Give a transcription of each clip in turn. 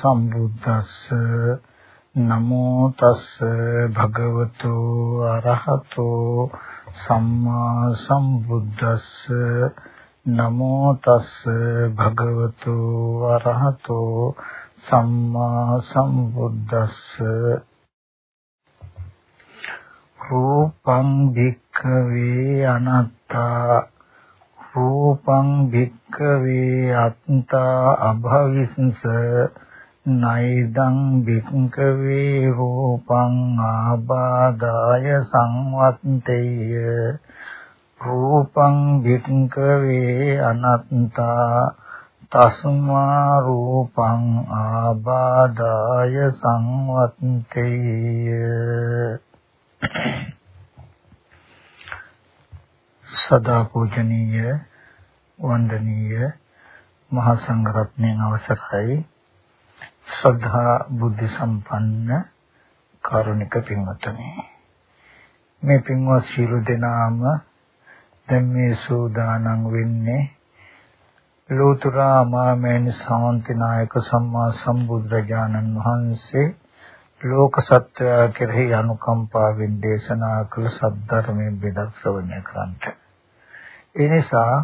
සම්බුද්දස්ස නමෝ තස්ස භගවතු අරහතෝ සම්මා සම්බුද්දස්ස නමෝ තස්ස භගවතු අරහතෝ සම්මා සම්බුද්දස්ස රූපං භික්ඛවේ අනත්තා රූපං භික්ඛවේ අත්තා අභවිස්ස නයිදං භික්ඛවේ රූපං ආබාදාය සංවත්තේය. රූපං භික්ඛවේ අනත්තා තස්මා රූපං ආබාදාය සංවත්තේය. සදා පූජනීය වන්දනීය මහා සංඝරත්නයන් අවසරයි. ශ්‍රද්ධා බුද්ධ සම්පන්න කාරුණික පින්වත්නි මේ පින්වත් සියලු දෙනාම දැන් මේ සූදානම් වෙන්නේ ලෝතුරා මාමේනි සාන්තිනායක සම්මා සම්බුද්ධජානන් වහන්සේ ලෝක සත්‍යය කෙරෙහි අනුකම්පාවෙන් දේශනා කළ සද්ධර්මයෙන් බෙදක් ශ්‍රවණය කරන්ට. ඒ නිසා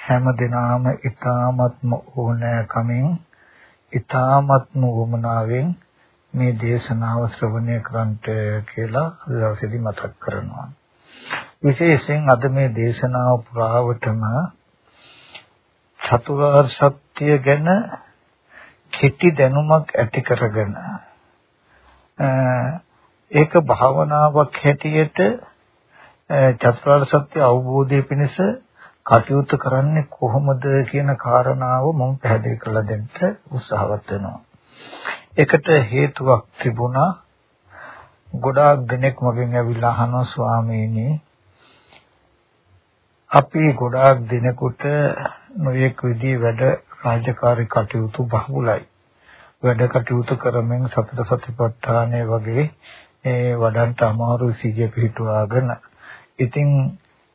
හැම දිනාම ඊ타ත්ම ඕනෑකමින් ඊ타ත්ම වමනාවෙන් මේ දේශනාව ශ්‍රවණය කරන්ට කියලා දවසේදී මතක් කරනවා. විශේෂයෙන් අද මේ දේශනාව පුරාවටම චතුරාර්ය සත්‍ය ගැන කෙටි දැනුමක් ඇති කරගෙන ඒක භාවනාවක් හැටියට චතුරාර්ය සත්‍ය අවබෝධය පිණිස කටයුතු කරන්නේ කොහොමද කියන කාරණාව මම පැහැදිලි කරලා දෙන්න උත්සාහවත් වෙනවා. ඒකට හේතුවක් තිබුණා. ගොඩාක් දෙනෙක් මගෙන් ඇවිල්ලා අහනවා ස්වාමීනි අපි ගොඩාක් දිනකට නොයෙක් විදිහේ වැඩ රාජකාරී කටයුතු බහුලයි. වැඩ කටයුතු කරමින් සතර සතිපට්ඨානය වගේ ඒ වඩන්ට අමාරු සිහිය පිහිටුවාගෙන ඉතින්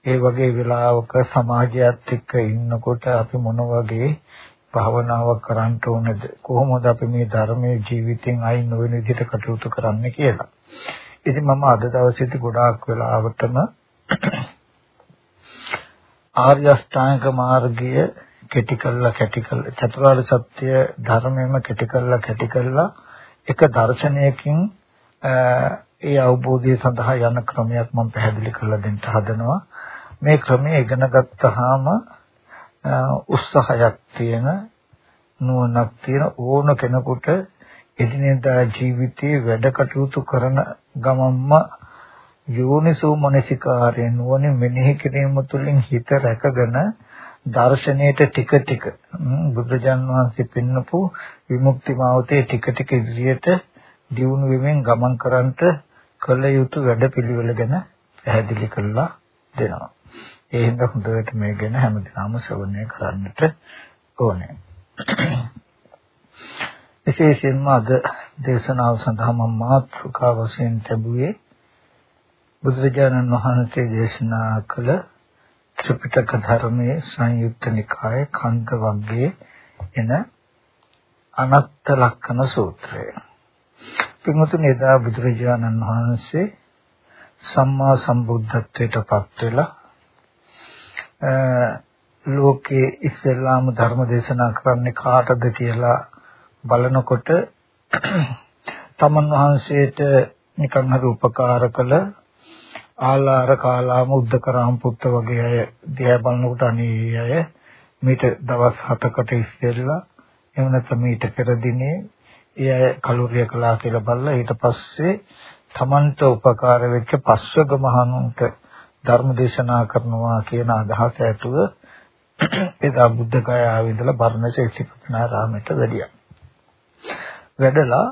ඒ වගේ වෙලාවක සමාජයත් එක්ක ඉන්නකොට අපි මොන වගේ භාවනාවක් කරන්න ඕනද කොහොමද අපි මේ ධර්මයේ ජීවිතෙන් අයින් නොවන විදිහට කටයුතු කරන්න කියලා. ඉතින් මම අද දවසේදී ගොඩාක් වෙලාවටම ආර්ය අෂ්ටාංග මාර්ගය කෙටි කළා කැටි කළා චතුරාර්ය සත්‍ය ධර්මයෙන්ම කෙටි කළා කැටි කළා එක දර්ශනයකින් ඒ අවබෝධය සඳහා යන ක්‍රමයක් මම පැහැදිලි කරලා දෙන්න හදනවා මේ ක්‍රමය ඉගෙන ගත්තාම උත්සාහයක් තියෙන නුවණක් තියෙන ඕන කෙනෙකුට එදිනෙදා ජීවිතයේ වැඩ කටයුතු කරන ගමම්ම යෝනිසෝ මනසිකාරයෙන් නුවණින් මෙනෙහි කිරීම තුළින් හිත රැකගෙන දර්ශනයට ටික ටික බුදුජන් වහන්සේ පෙන්වපු විමුක්ති මාවතේ ටික ටික ඉදිරියට දියුණු වෙමින් ගමන් කරන්නට කළ යුතු වැඩපිළිවෙල ගැන පැහැදිලි කරලා දෙනවා. ඒ හින්දා හොඳට මේ ගැන හැමදාම ශ්‍රවණය කරන්නට ඕනේ. විශේෂයෙන්ම අද දේශනාව සඳහා මම මාතෘකා වශයෙන් ලැබුවේ බුදුරජාණන් වහන්සේ දේශනා කළ ත්‍රිපිටක ධර්මයේ සංයුක්ත නිකාය කන්ද වර්ගයේ එන අනත්ත ලක්ෂණ සූත්‍රය. පින්වතුනි එදා බුදුරජාණන් වහන්සේ සම්මා සම්බුද්ධත්වයට පත් වෙලා ලෝකේ ඉස්ලාම ධර්ම දේශනා කරන්නේ කාටද කියලා බලනකොට තමන් වහන්සේට නිකන් හරි උපකාර කළ ආලාර කාලාම උද්දකරාම පුත්ත වගේ අය දිහා බලනකොට අනේ අය මීට දවස් 7කට ඉස්සෙල්ලා එහෙම නැත්නම් මීට පෙර දිනේ ඒ අය කලුරිය කළා කියලා බලලා ඊට පස්සේ තමන්ට උපකාර වෙච්ච පස්වග මහණුන්ට ධර්ම දේශනා කරනවා කියන අදහස ඇතුව එදා බුද්ධ ගයාවේ ඉඳලා බර්ණස ඉසිපතනාරාමයට වැඩියා. වැඩලා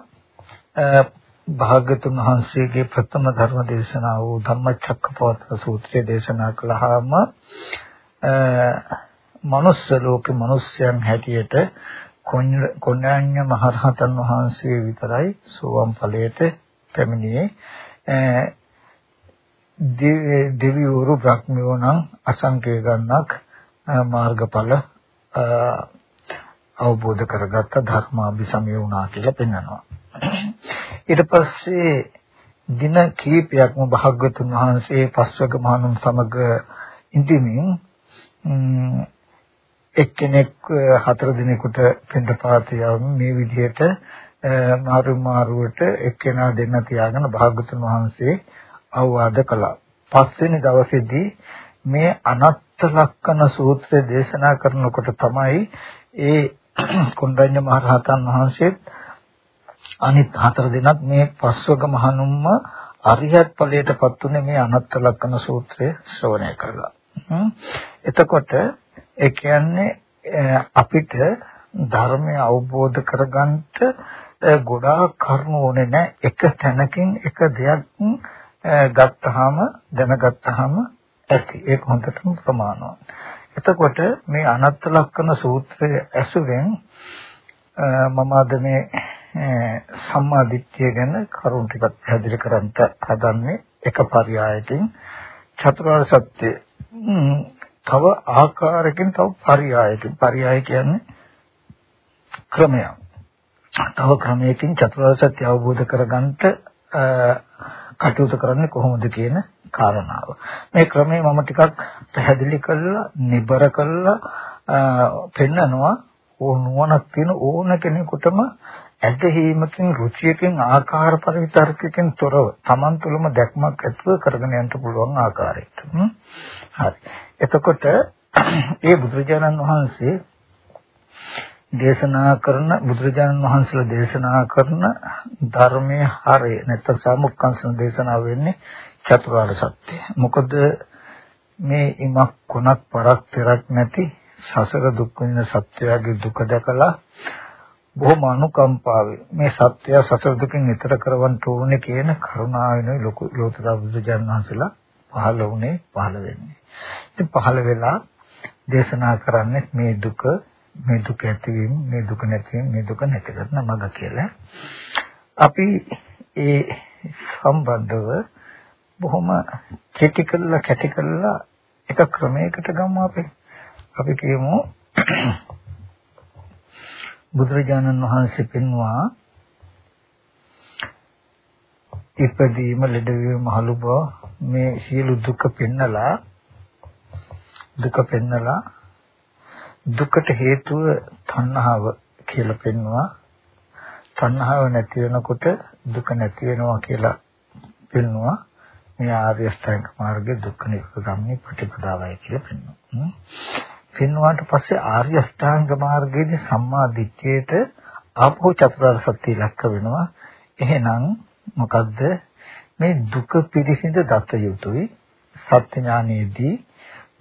භාගතුන් වහන්සේගේ ප්‍රථම ධර්ම දේශනාව වූ ධම්මචක්කපවත්තන සූත්‍රය දේශනා කළාම මනුස්ස ලෝකේ මිනිස්යන් හැටියට කොණ්ණඤ්ඤ මහරහතන් වහන්සේ විතරයි සෝවම් ඵලයට පැමිණියේ දෙවිවරු බ්‍රහ්මියෝ නම් අසංකේ ගන්නක් මාර්ගඵල අවබෝධ කරගත්ත ධර්මාභිසමය වුණා කියලා පෙන්වනවා. ඊට පස්සේ දින කීපයක්ම භාග්‍යතුන් වහන්සේ පස්වග මහණුන් සමග ඉඳිමින් එක්කෙනෙක් හතර දිනකට පින්දපාත මේ විදිහට මාරු මාරුවට එක්කෙනා දෙන්න තියාගෙන භාග්‍යතුන් වහන්සේ අවවාද කළා. පස්වෙනි දවසේදී මේ අනත්ත ලක්කන සූත්‍රය දේශනා කරනකොට තමයි ඒ කොණ්ඩඤ්ඤ මහරහතන් වහන්සේ අනිත් හතර දිනක් මේ පස්වග මහණුම්ම අරිහත් ඵලයටපත් උනේ මේ අනත්ත ලක්කන සූත්‍රය ශ්‍රවණය කරලා. එතකොට ඒ කියන්නේ අපිට ධර්මය අවබෝධ කරගන්නට ගොඩාක් කරුණු ඕනේ නැහැ එක තැනකින් එක දෙයක් ගත්තාම දැනගත්තාම ඇති ඒක හොඳටම ප්‍රමාණවත්. එතකොට මේ අනත්ත ලක්කන සූත්‍රය ඇසුරෙන් මම අද මේ සම්මා දිට්ඨිය ගැන කරුණු ටිකක් පැහැදිලි කරන්න හදන්නේ එක පරයයකින් චතුරාර්ය සත්‍ය තව ආකාරයකින් තව පරයයකින් පරයය කියන්නේ ක්‍රමයක්. තව ක්‍රමයකින් චතුරාර්ය සත්‍ය අවබෝධ කරගන්නට කටයුතු කරන්නේ කොහොමද කියන කාරණාව. මේ ක්‍රමය මම ටිකක් පැහැදිලි කරලා නිබර කරලා පෙන්නනවා ඕනුවණක් තියෙන ඕන කෙනෙකුටම ඇදහිීමකින් රුචියකින් ආකාර පරිවිතර්කකින් තොරව Taman තුළම දැක්මක් ඇතුව කරගෙන යන්න පුළුවන් ආකාරයට. හරි. එතකොට ඒ බුදුරජාණන් වහන්සේ දේශනා කරන බුදුරජාණන් වහන්සේලා දේශනා කරන ධර්මයේ හරය නැත්නම් සමුක්කංශන දේශනාව වෙන්නේ චතුරාර්ය සත්‍ය. මොකද මේ ඉමක් කොනක් පරක් පෙරක් නැති සසර දුක් විඳින සත්‍යයේ දුක දැකලා බොහොම අනුකම්පාවෙන් මේ සත්‍ය සසර දුකින් ඈතර කරවන්න ඕනේ කියන කරුණාවෙන් ලොකු ලෝතර බුදුජානක වහන්සේලා පහළ වුණේ පහළ වෙන්නේ. ඉතින් පහළ වෙලා දේශනා කරන්නේ මේ දුක මේ දුක ඇතිවීම මේ දුක නැතිවීම මේ දුක නැති කරන මඟ කියලා. අපි ඒ සම්බන්ධව බොහොම කෙටි කරලා කැටි කරලා එක ක්‍රමයකට ගමු අපි. අපි කියමු බුදුරජාණන් වහන්සේ පෙන්වා ඉපදීම ලෙඩවීම මහලු බව මේ සියලු දුක පෙන්නලා දුක පෙන්නලා දුකට හේතුව තණ්හාව කියලා පෙන්වනවා. තණ්හාව නැති වෙනකොට දුක නැති වෙනවා කියලා පෙන්වනවා. මේ ආර්ය අෂ්ටාංග මාර්ගයේ දුක්ඛ නිරෝධගාමී ප්‍රතිපදාවයි කියලා පෙන්වනවා. පෙන්වුවාට පස්සේ ආර්ය අෂ්ටාංග මාර්ගයේදී සම්මා දිට්ඨියට ආපෝ චතුරාර්ය සත්‍ය ඉලක්ක වෙනවා. එහෙනම් මොකද්ද මේ දුක පිරිසිඳ දත යුතුයි සත්‍ය ඥානයේදී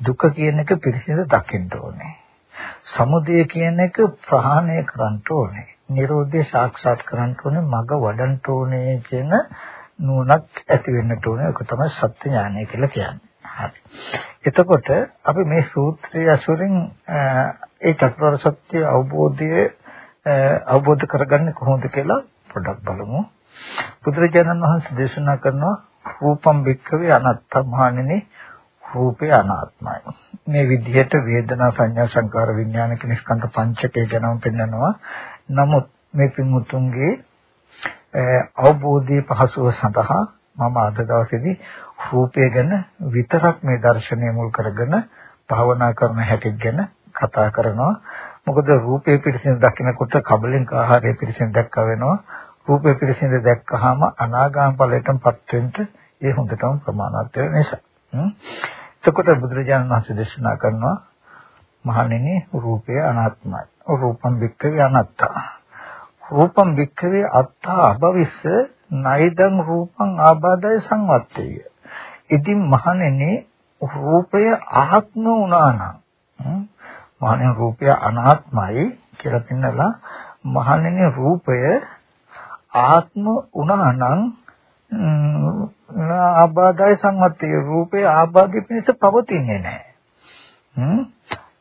දුක කියන එක පිරිසිඳ දකින්න ඕනේ. සමුදය කියන එක ප්‍රහාණය කරන්න ඕනේ. නිරෝධය සාක්ෂාත් කරන්න ඕනේ, මග වඩන්න ඕනේ කියන නුවණක් ඇති වෙන්න ඕනේ. ඒක තමයි සත්‍ය ඥානය කියලා කියන්නේ. හරි. එතකොට අපි මේ සූත්‍රය අසුරින් ඒ චතුරාර්ය සත්‍ය අවබෝධය අවබෝධ කරගන්නේ කොහොමද කියලා පොඩ්ඩක් බලමු. බුදුරජාණන් වහන්සේ දේශනා කරනවා රූපම් භික්ඛවේ අනත්ත මහණෙනි රූපය අනාත්මයි. මේ විදිහට වේදනා සංඥා සංකාර විඥාන කියන ස්කන්ධ පංචකය ගැනම පෙන්නනවා. නමුත් මේ පින්මුතුන්ගේ අවබෝධයේ පහසුව සඳහා මම අද දවසේදී රූපය ගැන විතරක් මේ දර්ශනය මුල් කරගෙන භාවනා කරන හැටි ගැන කතා කරනවා. මොකද රූපේ පිරිසිදු දකිනකොට කබලෙන් ආහාරය පිරිසිදු දැක්ක වෙනවා. රූපේ පිරිසිදු දැක්කහම අනාගාම ඵලයටපත් වෙන්න ඒ හොඳටම ප්‍රමාණවත් වෙන නිසා. එතකොට බුදුරජාණන් වහන්සේ දේශනා කරනවා මහණෙනි රූපය අනාත්මයි. රූපම් වික්කවේ අනාත්තා. රූපම් වික්කවේ අත්තා අභවිස්ස නයිදං රූපං ආබාධය සංවත්තේය. ඉතින් මහණෙනි රූපය ආත්ම වුණා නම් මහණෙනි රූපය අනාත්මයි කියලා පෙන්නලා මහණෙනි රූපය ආත්ම වුණා නම් ආබාධය සම්මතයේ රූපේ ආබාධය පිණිස පවතින්නේ නැහැ. හ්ම්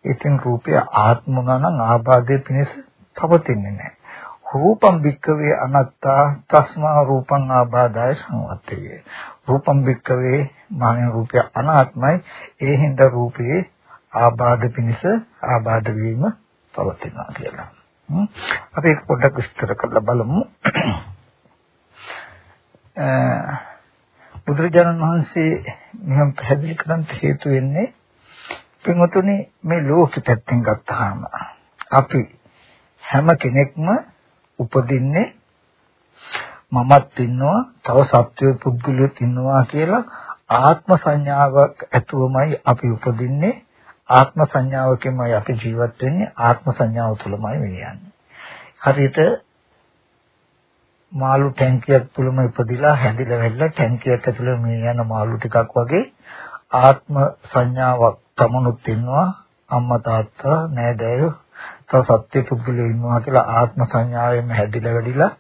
ඉතින් රූපය ආත්මුණා නම් ආබාධය පිණිස පවතින්නේ නැහැ. රූපම් වික්කවේ අනත්තා තස්මා රූපං ආබාධය සංවත්තේ. රූපම් වික්කවේ මානෙ රූපය අනාත්මයි ඒ හින්දා රූපේ ආබාධ පිණිස ආබාධ වීම පවතිනවා කියලා. අපි ඒක පොඩ්ඩක් විස්තර කරලා බලමු. බුදුරජාණන් වහන්සේ මෙහෙම පැහැදිලි කරන්න හේතු වෙන්නේ පින්වතුනි මේ ලෝක පැත්තෙන් ගත්තාම අපි හැම කෙනෙක්ම උපදින්නේ මමත් ඉන්නවා තව සත්වයේ පුද්ගලයෙක් ඉන්නවා කියලා ආත්ම සංඥාවක් ඇතුවමයි අපි උපදින්නේ. ආත්ම සංඥාවකින්මයි අපි ජීවත් වෙන්නේ. ආත්ම සංඥාව තුළමයි මේ යන්නේ හරියට මාළු ටැංකියක් තුලම ඉපදිලා හැදිලා වැල්ලා ටැංකියක් ඇතුළේ මේ යන මාළු ටිකක් වගේ ආත්ම සංඥාවක් තමනුත් ඉන්නවා අම්මා තාත්තා නෑදෑයෝ තව සත්‍ය පුද්ගලයෝ ඉන්නවා කියලා ආත්ම සංඥාවෙම හැදිලා වැඩිලා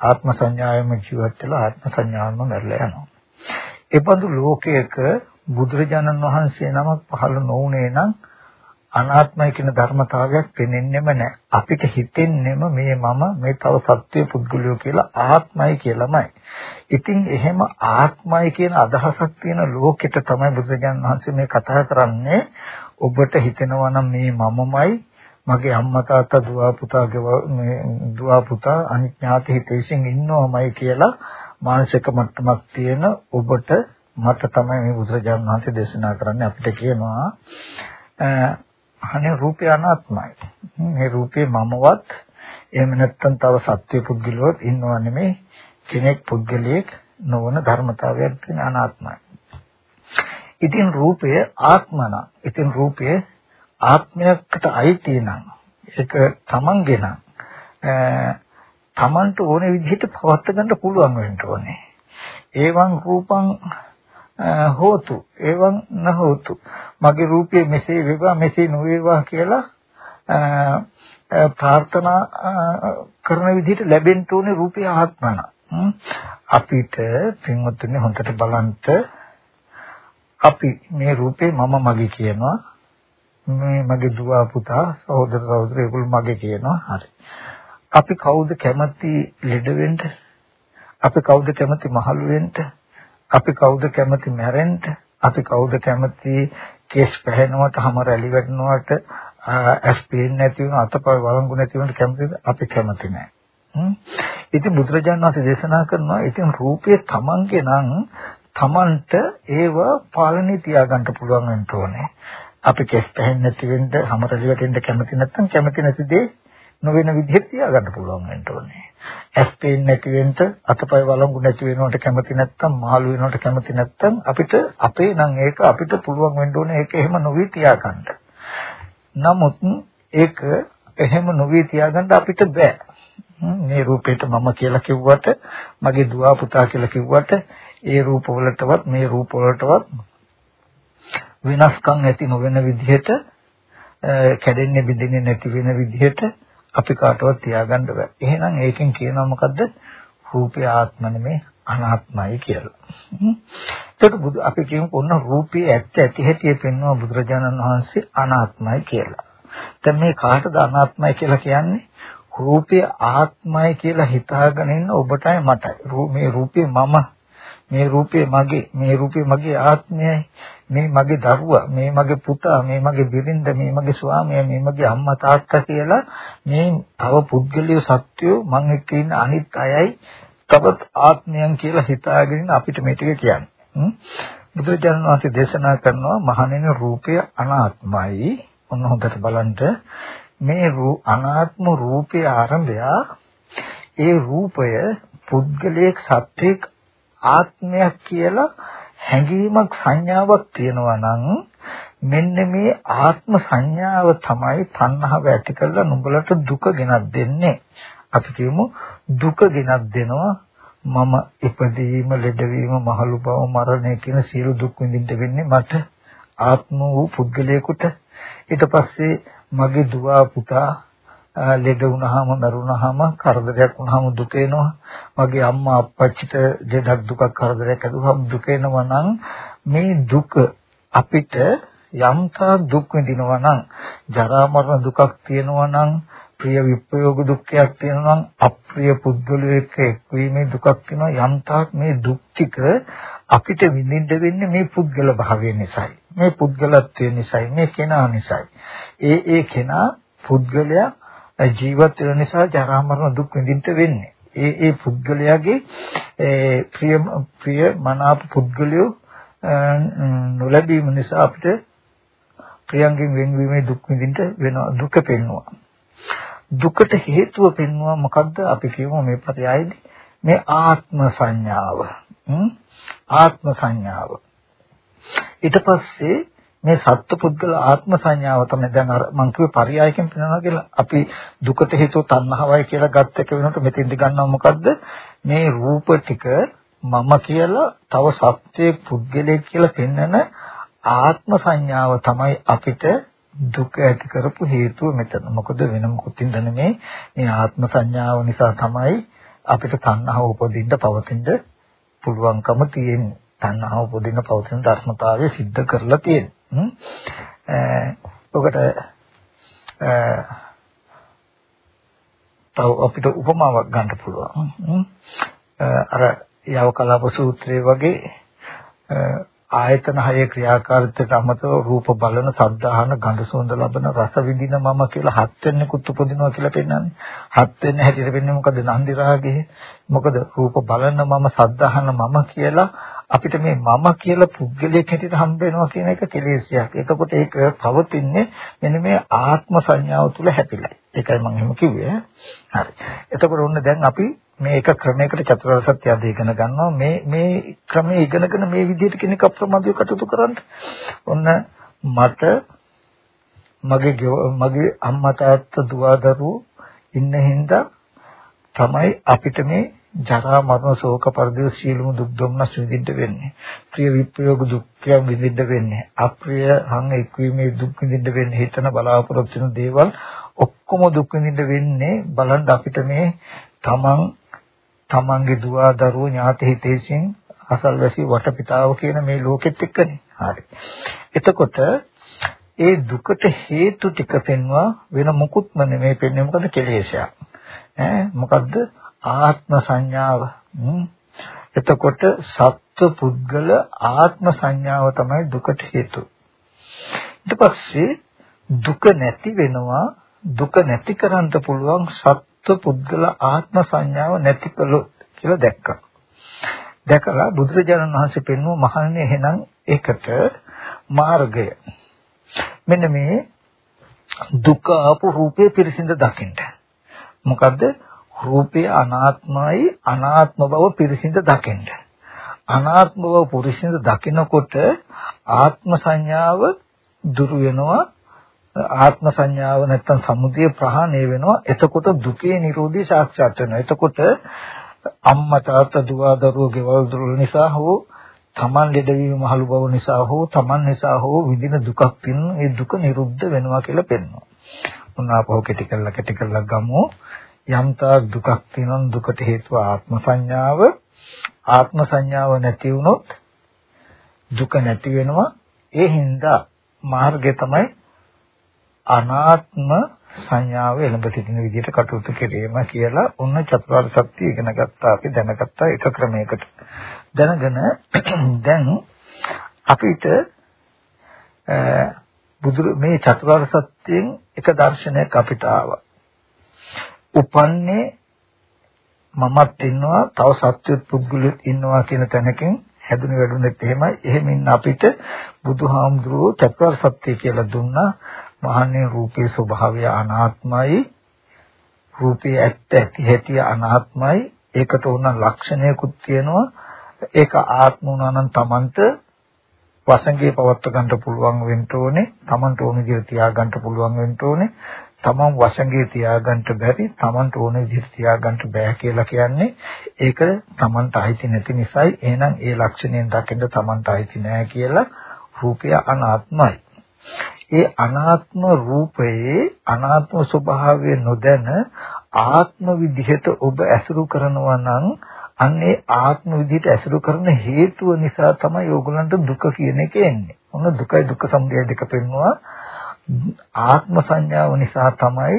ආත්ම සංඥාවෙම ජීවත් වෙලා ආත්ම සංඥාවෙම මැරලා යනවා. ඒ බඳු ලෝකයක බුදුරජාණන් වහන්සේ නමක් පහළ නොවුනේ නම් අනාත්මයි කියන ධර්මතාවයක් පෙනෙන්නෙම නැහැ. අපිට හිතෙන්නෙම මේ මම මේ තව සත්‍ය පුද්ගලයෝ කියලා ආත්මයි කියලාමයි. ඉතින් එහෙම ආත්මයි කියන අදහසක් තියෙන ලෝකෙට තමයි බුදුරජාණන් වහන්සේ මේ කතා කරන්නේ. ඔබට හිතෙනවා නම් මේ මමමයි මගේ අම්මා තාත්තා දුව පුතාගේ මේ දුව පුතා අනිත් ඥාති හිතේසින් ඉන්නවමයි කියලා මානසික මට්ටමක් තියෙන ඔබට මට තමයි මේ බුදුරජාණන් වහන්සේ දේශනා කරන්නේ අපිට කියනවා අනේ රූපය අනාත්මයි. මේ රූපේ මමවත් එහෙම නැත්නම් තව සත්‍ය පුද්ගලවත් ඉන්නව නෙමෙයි කෙනෙක් පුද්ගලයෙක් නොවන ධර්මතාවයක් තියෙන අනාත්මයි. ඉතින් රූපය ආත්මන. ඉතින් රූපය ආත්මයකට අයිති නම් ඒක තමන්ගේ නම් තමන්ට ඕන විදිහට පවත් ගන්න පුළුවන් වෙන්න ඕනේ. ඒවන් රූපං හෝතු. එවං නහෝතු. මගේ රූපය මෙසේ වේවා මෙසේ නොවේවා කියලා ප්‍රාර්ථනා කරන විදිහට ලැබෙන්න ඕනේ රූපය ආත්මන. අපිට පින්වත්නි හොඳට බලන්න අපි මේ රූපේ මම මගේ කියනවා. මේ මගේ දුව පුතා සහෝදර සහෝදරයෝ ඒගොල්ලෝ මගේ කියනවා. හරි. අපි කවුද කැමති ලෙඩ වෙන්න? අපි කවුද කැමති මහලු වෙන්න? අපි කවුද කැමති මැරෙන්න? අපි කවුද කැමති කේස් පැහැෙනවට, හැම රැලි වැටෙනවට, ඇස් පේන්නේ නැති වෙන, අතපය වළංගු නැති වෙනට කැමතිද? අපි කැමති නැහැ. ඉතින් බුදුරජාණන් වහන්සේ දේශනා කරනවා ඉතින් රූපය තමන්ගේ නම් තමන්ට ඒව පාලනේ තියාගන්න පුළුවන් වෙන්න ඕනේ. අපි කෙස් පැහෙන්නේ නැති වෙන්න, හැම රැලි වැටෙන්න කැමති නැත්නම් කැමති නැති දේ නොවන විදිහට තියාගන්න පුළුවන් වෙන්න ඕනේ. ඇස් පේන්නේ නැති වෙන්න අතපය වළංගු නැති වෙනවට කැමති නැත්නම් මහලු වෙනවට කැමති නැත්නම් අපිට අපේ නම් ඒක අපිට පුළුවන් වෙන්න ඕනේ ඒක එහෙම නොවි තියාගන්න. නමුත් ඒක එහෙම නොවි තියාගන්න අපිට බෑ. මේ රූපේට මම කියලා කිව්වට මගේ දුව පුතා කියලා කිව්වට ඒ රූපවලටවත් මේ රූපවලටවත් වෙනස්කම් ඇති නොවන විදිහට කැඩෙන්නේ බිඳෙන්නේ නැති වෙන විදිහට අපි කාටවත් තියාගන්න බෑ. එහෙනම් ඒකෙන් කියනවා මොකද්ද? රූපය ආත්ම නෙමේ අනාත්මයි කියලා. ඒකට බුදු අපි කියමු ඔන්න රූපේ ඇත්ත ඇති හැටි පෙන්වන බුදුරජාණන් වහන්සේ අනාත්මයි කියලා. දැන් මේ කාටද අනාත්මයි කියලා කියන්නේ? රූපය ආත්මයි කියලා හිතාගෙන ඉන්න ඔබටයි මටයි. මේ රූපේ මම මේ රූපේ මගේ මේ රූපේ මගේ ආත්මයයි මේ මගේ දරුවා මේ මගේ පුතා මේ මගේ බිරිඳ මේ මගේ ස්වාමියා මේ මගේ අම්මා තාත්තා කියලා මේ තව පුද්ගලිය සත්‍යෝ මං එක්ක ඉන්න අනිත් අයයි තවත් ආත්මයන් කියලා හිතාගෙන අපිට මේ ටික කියන්නේ. බුදුරජාණන් වහන්සේ දේශනා කරනවා මහණෙනි රූපය අනාත්මයි. ඔන්න හොඳට බලන්න. මේ අනාත්ම රූපයේ ආරම්භය ඒ රූපය පුද්ගලයෙක් සත්‍යයක් ආත්මයක් කියලා හැඟීමක් සංඥාවක් තියෙනවා නම් මෙන්න මේ ආත්ම සංඥාව තමයි තණ්හාව ඇති කරලා නුඹලට දුක ගෙනත් දෙන්නේ. අපි කියමු දුක ගෙනත් දෙනවා. මම ඉපදීම ලෙඩවීම මහලු බව මරණය කියන සියලු දුක් විඳින්න වෙන්නේ මට. ආත්ම වූ පුද්ගලයෙකුට. ඊට පස්සේ මගේ දුව පුතා ලෙඩ වුණාම මරුණාම කරදරයක් වුණාම දුක එනවා. මගේ අම්මා අප්පච්චිට ලෙඩක් දුකක් කරදරයක් ඇදුවම දුක එනවා නම් මේ දුක අපිට යම්තා දුක් විඳිනවා නම් ජරා මරණ දුකක් තියෙනවා නම් ප්‍රිය විප්‍රයෝග දුක්ඛයක් තියෙනවා නම් අප්‍රිය පුද්ගලයෙක් එක්ක එක්වීමේ දුකක් තියෙනවා. යම් තාක් මේ දුක් ටික අපිට විඳින්න වෙන්නේ මේ පුද්ගල භාවය නිසායි. මේ පුද්ගලත්වය නිසායි. මේ කෙනා නිසායි. ඒ ඒ කෙනා පුද්ගලයා ජීවත් වෙන නිසා ජරා මරණ දුක් විඳින්න වෙන්නේ. ඒ ඒ පුද්ගලයාගේ ප්‍රිය ප්‍රිය මනාප පුද්ගලයෝ නොලැබීම නිසා අපිට ප්‍රියංගෙන් වෙන්වීමේ දුක් විඳින්න වෙනවා දුක පෙන්නවා දුකට හේතුව පෙන්වුවා මොකද්ද? අපි කියමු මේ පරයයිදී මේ ආත්ම සංඥාව. ආත්ම සංඥාව. ඊට පස්සේ මේ සත්පුද්ගල ආත්ම සංඥාව තමයි දැන් අර මං කිව්වේ පරයයකින් පෙන්වනවා කියලා අපි දුකට හේතුව තණ්හාවයි කියලා ගත්ත එක වෙනකොට මෙතෙන්දි ගන්නවා මොකද්ද මේ රූප ටික මම කියලා තව සත්‍යයේ පුද්ගලයෙක් කියලා පෙන්වන ආත්ම සංඥාව තමයි අපිට දුක ඇති කරපු හේතුව මෙතන. මොකද වෙන මොකුත්ින්ද නෙමේ මේ ආත්ම සංඥාව නිසා තමයි අපිට තණ්හාව උපදින්න පවතින්න පුළුවන්කම තියෙන්නේ. තණ්හාව උපදින්න පවතින ධර්මතාවය सिद्ध කරලා තියෙන්නේ. ඔකට තව අපිට උපමාවක් ගන්න පුළුවන්. අර යවකලාප සූත්‍රයේ වගේ ආයතන හයේ ක්‍රියාකාරීත්වයට අමතරව රූප බලන, ශබ්ද අහන, ගඳ සුවඳ ලබන, රස විඳින මම කියලා හත් වෙන්නෙකුත් උපදිනවා කියලා පෙන්නන්නේ. හත් වෙන්න හැටියට වෙන්නේ මොකද? නන්දි රාගේ. මොකද රූප බලන මම, ශබ්ද අහන මම කියලා අපිට මේ මම කියලා පුද්ගලයෙක් හැටියට හම්බ වෙනවා කියන එක කෙලෙසියක්. එතකොට ඒක පවතින්නේ මෙන්න මේ ආත්ම සංඥාව තුල හැපිලා. ඒකයි මම එහෙම කිව්වේ. හරි. එතකොට ඔන්න දැන් අපි මේ එක ක්‍රමයකට චතුරාර්ය සත්‍ය අධ ඉගෙන ගන්නවා. මේ මේ ක්‍රමයේ ඉගෙනගෙන මේ විදිහට කෙනෙක් අප්‍රමාදීව කටයුතු කරන්න. ඔන්න මට මගේ මගේ අම්මා තාත්තා දුව දරුවෝ ඉන්න හින්දා තමයි අපිට මේ ජරා මරණ ශෝක පරිදේ සියලුම දුක් දුම්නස් විඳින්න වෙන්නේ. ප්‍රිය විප්‍රයෝග දුක්ඛයන් විඳින්න වෙන්නේ. අප්‍රිය හං එක්වීමේ දුක් විඳින්න වෙන්නේ. හිතන බලාපොරොත්තු වෙන දේවල් ඔක්කොම දුක් විඳින්න වෙන්නේ. බලන්න අපිට මේ තමන් තමන්ගේ දුව දරුවෝ ඥාති හිතේසින් අසල්වැසි වටපිටාව කියන මේ ලෝකෙත් එක්කනේ. හරි. එතකොට ඒ දුකට හේතු ටික පෙන්වා වෙන මොකුත්ම නෙමෙයි පෙන්වන්නේ මොකද කෙලෙසයක්. ඈ මොකද්ද ආත්ම සංඥාව. එතකොට සත්ව පුද්ගල ආත්ම සංඥාව තමයි දුකට හේතුව ඊට පස්සේ දුක නැති වෙනවා දුක නැති කරන්න පුළුවන් සත්ව පුද්ගල ආත්ම සංඥාව නැති කළොත් කියලා දැක්කා. දැකලා බුදුරජාණන් වහන්සේ පෙන්වුව මහන්නේ එහෙනම් ඒකට මාර්ගය. මෙන්න මේ දුක ආපු රූපේ පිරිසිඳ දකින්න. මොකද්ද? රූපය අනාත්මයි අනාත්ම බව පිරිසිඳ දකින්න. අනාත්ම බව පුරිසිඳ දකිනකොට ආත්ම සංඥාව දුරු වෙනවා ආත්ම සංඥාව නැත්තම් සමුදය ප්‍රහාණය වෙනවා එතකොට දුකේ නිරෝධී සාක්ෂාත් වෙනවා එතකොට අම්මා තාත්තා දුව දරුවෝ ගෙවල් දොරවල් නිසා හෝ තමන් ලෙඩවීම මහලු බව නිසා හෝ තමන් නිසා හෝ විඳින දුකක් තියෙන ඒ දුක නිරුද්ධ වෙනවා කියලා පෙන්වනවා. උන්වහන්සේ කෙටි කරලා කෙටි කරලා ගමු. යම්තා දුකක් තියෙනවා දුකට හේතුව ආත්ම සංඥාව. ආත්ම සංඥාව නැති වුණොත් දුක නැති වෙනවා. ඒ හින්දා මාර්ගය තමයි අනාත්ම සංඥාව එළඹ සිටින විදිහට කටයුතු කිරීම කියලා ඔන්න චතුරාර්ය සත්‍ය ඉගෙන ගත්තා අපි දැනගත්තා එක ක්‍රමයකට. දැනගෙන දැන් අපිට බුදු මේ චතුරාර්ය සත්‍යයෙන් එක දර්ශනයක් අපිට ආවා. උපන්නේ මමත් ඉන්නවා තව සත්‍යත් පුද්ගලෙත් ඉන්නවා කියන තැනකින් හැදුනේ වැඩුණෙත් එහෙමයි. එහෙම ඉන්න අපිට බුදුහාමුදුරුවෝ චතුරාර්ය සත්‍ය කියලා දුන්නා. මහන්නේ රූපේ ස්වභාවය අනාත්මයි. රූපේ ඇත්ත ඇති හැටි අනාත්මයි. ඒකට උන ලක්ෂණයකුත් තියෙනවා. ඒක ආත්ම වුණා නම් Tamanට වසංගයේ පවත්ව ගන්න පුළුවන් වෙන්න ඕනේ. Tamanට ඕන විදිහට තියා ගන්න පුළුවන් වෙන්න ඕනේ. තමන් වශයෙන් තියාගන්න බැරි තමන්ට ඕන විදිහට තියාගන්න බෑ කියලා කියන්නේ ඒක තමන්ට අයිති නැති නිසායි. එහෙනම් ඒ ලක්ෂණයෙන් දකින්න තමන්ට අයිති නෑ කියලා රූපය අනාත්මයි. ඒ අනාත්ම රූපයේ අනාත්ම ස්වභාවය නොදැන ආත්ම විදිහට ඔබ ඇසුරු කරනවා නම් අන්නේ ආත්ම විදිහට ඇසුරු කරන හේතුව නිසා තමයි ඕගොල්ලන්ට දුක කියන එක එන්නේ. මොන දුකයි දුක්ඛ සමුදය දෙක පෙන්නවා? ආත්ම සංඥාව නිසා තමයි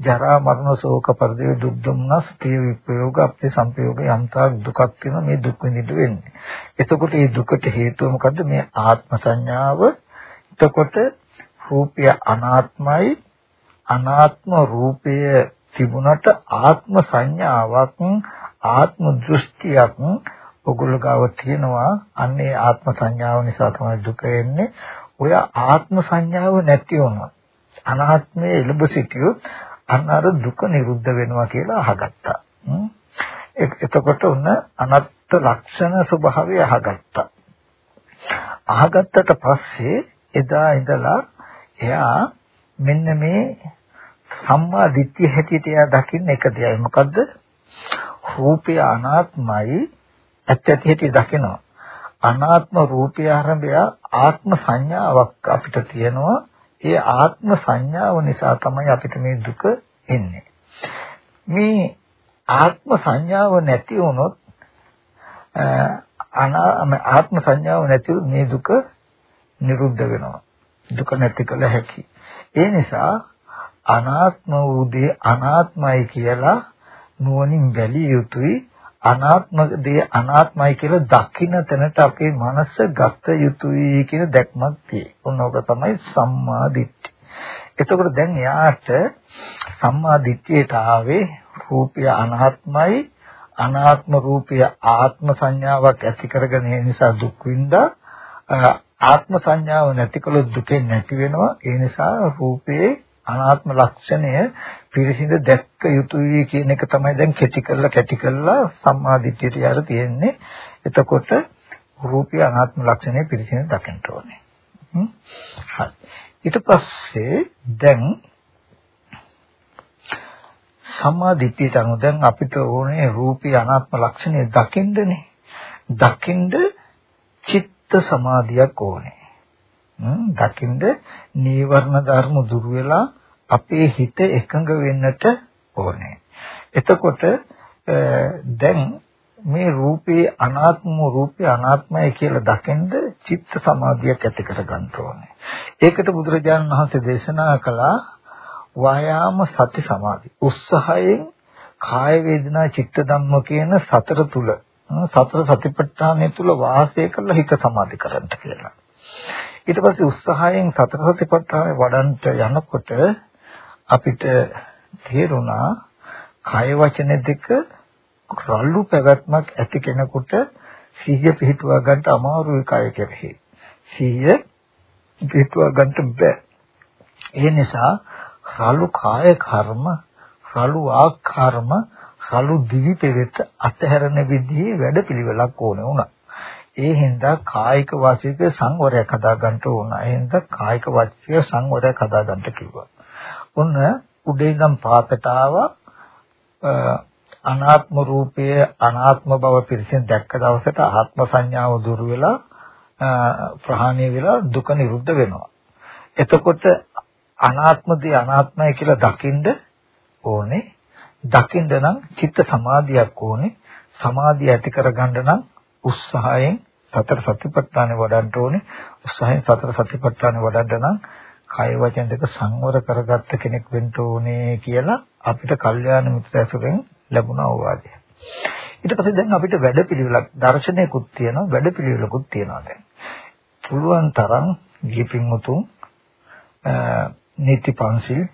ජරා මරණ ශෝක පරිදේ දුක් දුම්නස් ප්‍රිය විපයෝග අපේ සංපයෝග යම්තා දුකක් තියෙන මේ දුක් විඳින්න වෙන්නේ. එතකොට මේ දුකට හේතුව මොකද්ද? මේ ආත්ම සංඥාව. එතකොට රූපය අනාත්මයි අනාත්ම රූපය තිබුණට ආත්ම සංඥාවක් ආත්ම දෘෂ්ටියක් ඔගොල්ලෝ ගාව තියෙනවා අන්නේ ආත්ම සංඥාව නිසා තමයි දුක එන්නේ ඔය ආත්ම සංඥාව නැති වුණා අනාත්මයේ ඉලබ සිටියොත් අන්න අර දුක නිරුද්ධ වෙනවා කියලා අහගත්තා. එතකොට උන්න අනත්ත් ලක්ෂණ ස්වභාවය අහගත්තා. අහගත්තට පස්සේ එදා ඉඳලා එයා මෙන්න මේ සම්මා දිට්ඨිය හැටියට එයා දකින්න එක දෙයයි. මොකද්ද? රූපය අනාත්මයි ඇත්ත ඇති හැටි දකිනවා. අනාත්ම රූපය ආරම්භය ආත්ම සංඥාවක් අපිට තියෙනවා. ඒ ආත්ම සංඥාව නිසා තමයි අපිට මේ දුක එන්නේ. මේ ආත්ම සංඥාව නැති වුණොත් ආත්ම සංඥාව නැති මේ දුක නිරුද්ධ වෙනවා. දුක නැති කළ හැකි. ඒ නිසා අනාත්ම වූ දේ අනාත්මයි කියලා නුවණින් බැලිය යුතුයි. අනාත්ම දේ අනාත්මයි කියලා දකින්න තැනට අපේ මනස ගත යුතුයි කියන දැක්මක් තියෙයි. ඔන්නෝක තමයි සම්මා දිට්ඨි. එතකොට දැන් එයාට සම්මා දිට්ඨියට ආවේ රූපය අනාත්මයි අනාත්ම රූපය ආත්ම සංඥාවක් ඇති කරගෙන ඒ නිසා දුක් විඳා ආත්ම සංඥාව නැතිකලොත් දුකෙන් නැති වෙනවා ඒ නිසා රූපේ අනාත්ම ලක්ෂණය පිරිසිඳ දැක්ක යුතුයි කියන එක තමයි දැන් කෙටි කරලා කැටි කරලා සම්මාදිට්ඨියට යාර තියෙන්නේ. එතකොට රූපී අනාත්ම ලක්ෂණය පිරිසිඳ දකින්න ඕනේ. හරි. ඊට පස්සේ දැන් සම්මාදිට්ඨියට අනුව දැන් අපිට ඕනේ රූපී අනාත්ම ලක්ෂණය දකින්නනේ. දකින්න චිත්ත සමාධියක් ඕනේ. දකින්ද නීවරණ ධර්ම දුර වෙලා අපේ හිත එකඟ වෙන්නට ඕනේ. එතකොට දැන් මේ රූපේ අනාත්ම රූපේ අනාත්මයි කියලා දකින්ද චිත්ත සමාධියක් ඇති කරගන්න ඕනේ. ඒකට බුදුරජාණන් වහන්සේ දේශනා කළා වායාම සති සමාධි. උත්සාහයෙන් කාය වේදනා චිත්ත ධම්ම කියන සතර තුල සතර සතිපට්ඨානය තුල වාසය කරලා හිත සමාධි කරන්න කියලා. ඊට පස්සේ උත්සාහයෙන් සතර සතිපට්ඨාන වඩන්ට යනකොට අපිට තේරුණා කය වචන දෙක රළු පැවැත්මක් ඇති කෙනෙකුට සිහිය පිහිටුවා ගන්න අමාරුයි කය කෙරෙහි. සිහිය පිහිටුවා ගන්න බෑ. ඒ නිසා රළු කාය කර්ම, රළු ආකර්ම, රළු දිවි පෙවෙත අතහැරන විදිහේ වැඩපිළිවෙලක් ඕනේ වුණා. ඒ හින්දා කායික වාචික සංවරයක් හදා ගන්න ඕන. ඒ හින්දා කායික වාචික සංවරයක් හදා ගන්න කිව්වා. ඔන්න උඩේ ඉඳන් පාතට ආවා අනාත්ම රූපය අනාත්ම බව පිරිසින් දැක්ක දවසට ආත්ම සංඥාව දුර වෙලා ප්‍රහාණය වෙලා දුක නිරුද්ධ වෙනවා. එතකොට අනාත්මදී අනාත්මයි කියලා දකින්ද ඕනේ. දකින්ද නම් චිත්ත සමාධියක් ඕනේ. සමාධිය ඇති කරගන්න නම් උත්සාහයෙන් සතර සතිපට්ඨානෙ වඩන්න ඕනේ. උත්සාහයෙන් සතර සතිපට්ඨානෙ වඩන්න නම් කය වචන දෙක සංවර කරගත්ත කෙනෙක් වෙන්න ඕනේ කියලා අපිට කල්යාණ මිත්‍ර ඇසුරෙන් ලැබුණ අවවාදය. ඊට පස්සේ දැන් අපිට වැඩපිළිවෙලක් දර්ශනයකුත් තියෙනවා වැඩපිළිවෙලකුත් තියෙනවා දැන්. පුළුවන් තරම් දීපින් උතුම් නීති පන්සිල්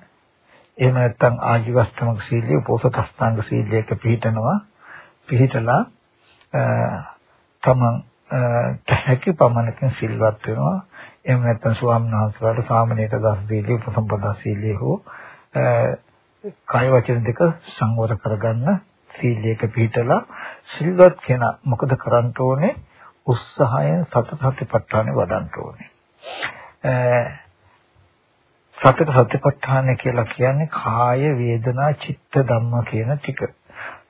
එහෙම නැත්නම් ආජීවස්තමක සීලය උපෝසථ සීලයක පිළිතනවා පිළිතලා තමන් හැකි පමණකින් සිල්වත් වෙනවා. එහෙම නැත්නම් ස්වාමීන් වහන්සේලාට සාමනීය දස දීලි උපසම්පදා සීලිය හෝ කාය වචන දෙක සංවර කරගන්න සීලයක පිළිතලා සිල්වත් කෙනා මොකද කරන්න ඕනේ? උත්සාහයෙන් සතර සතිපට්ඨානෙ වඩන්න ඕනේ. සතර සතිපට්ඨාන කියලා කියන්නේ කාය වේදනා චිත්ත ධම්ම කියන ටික.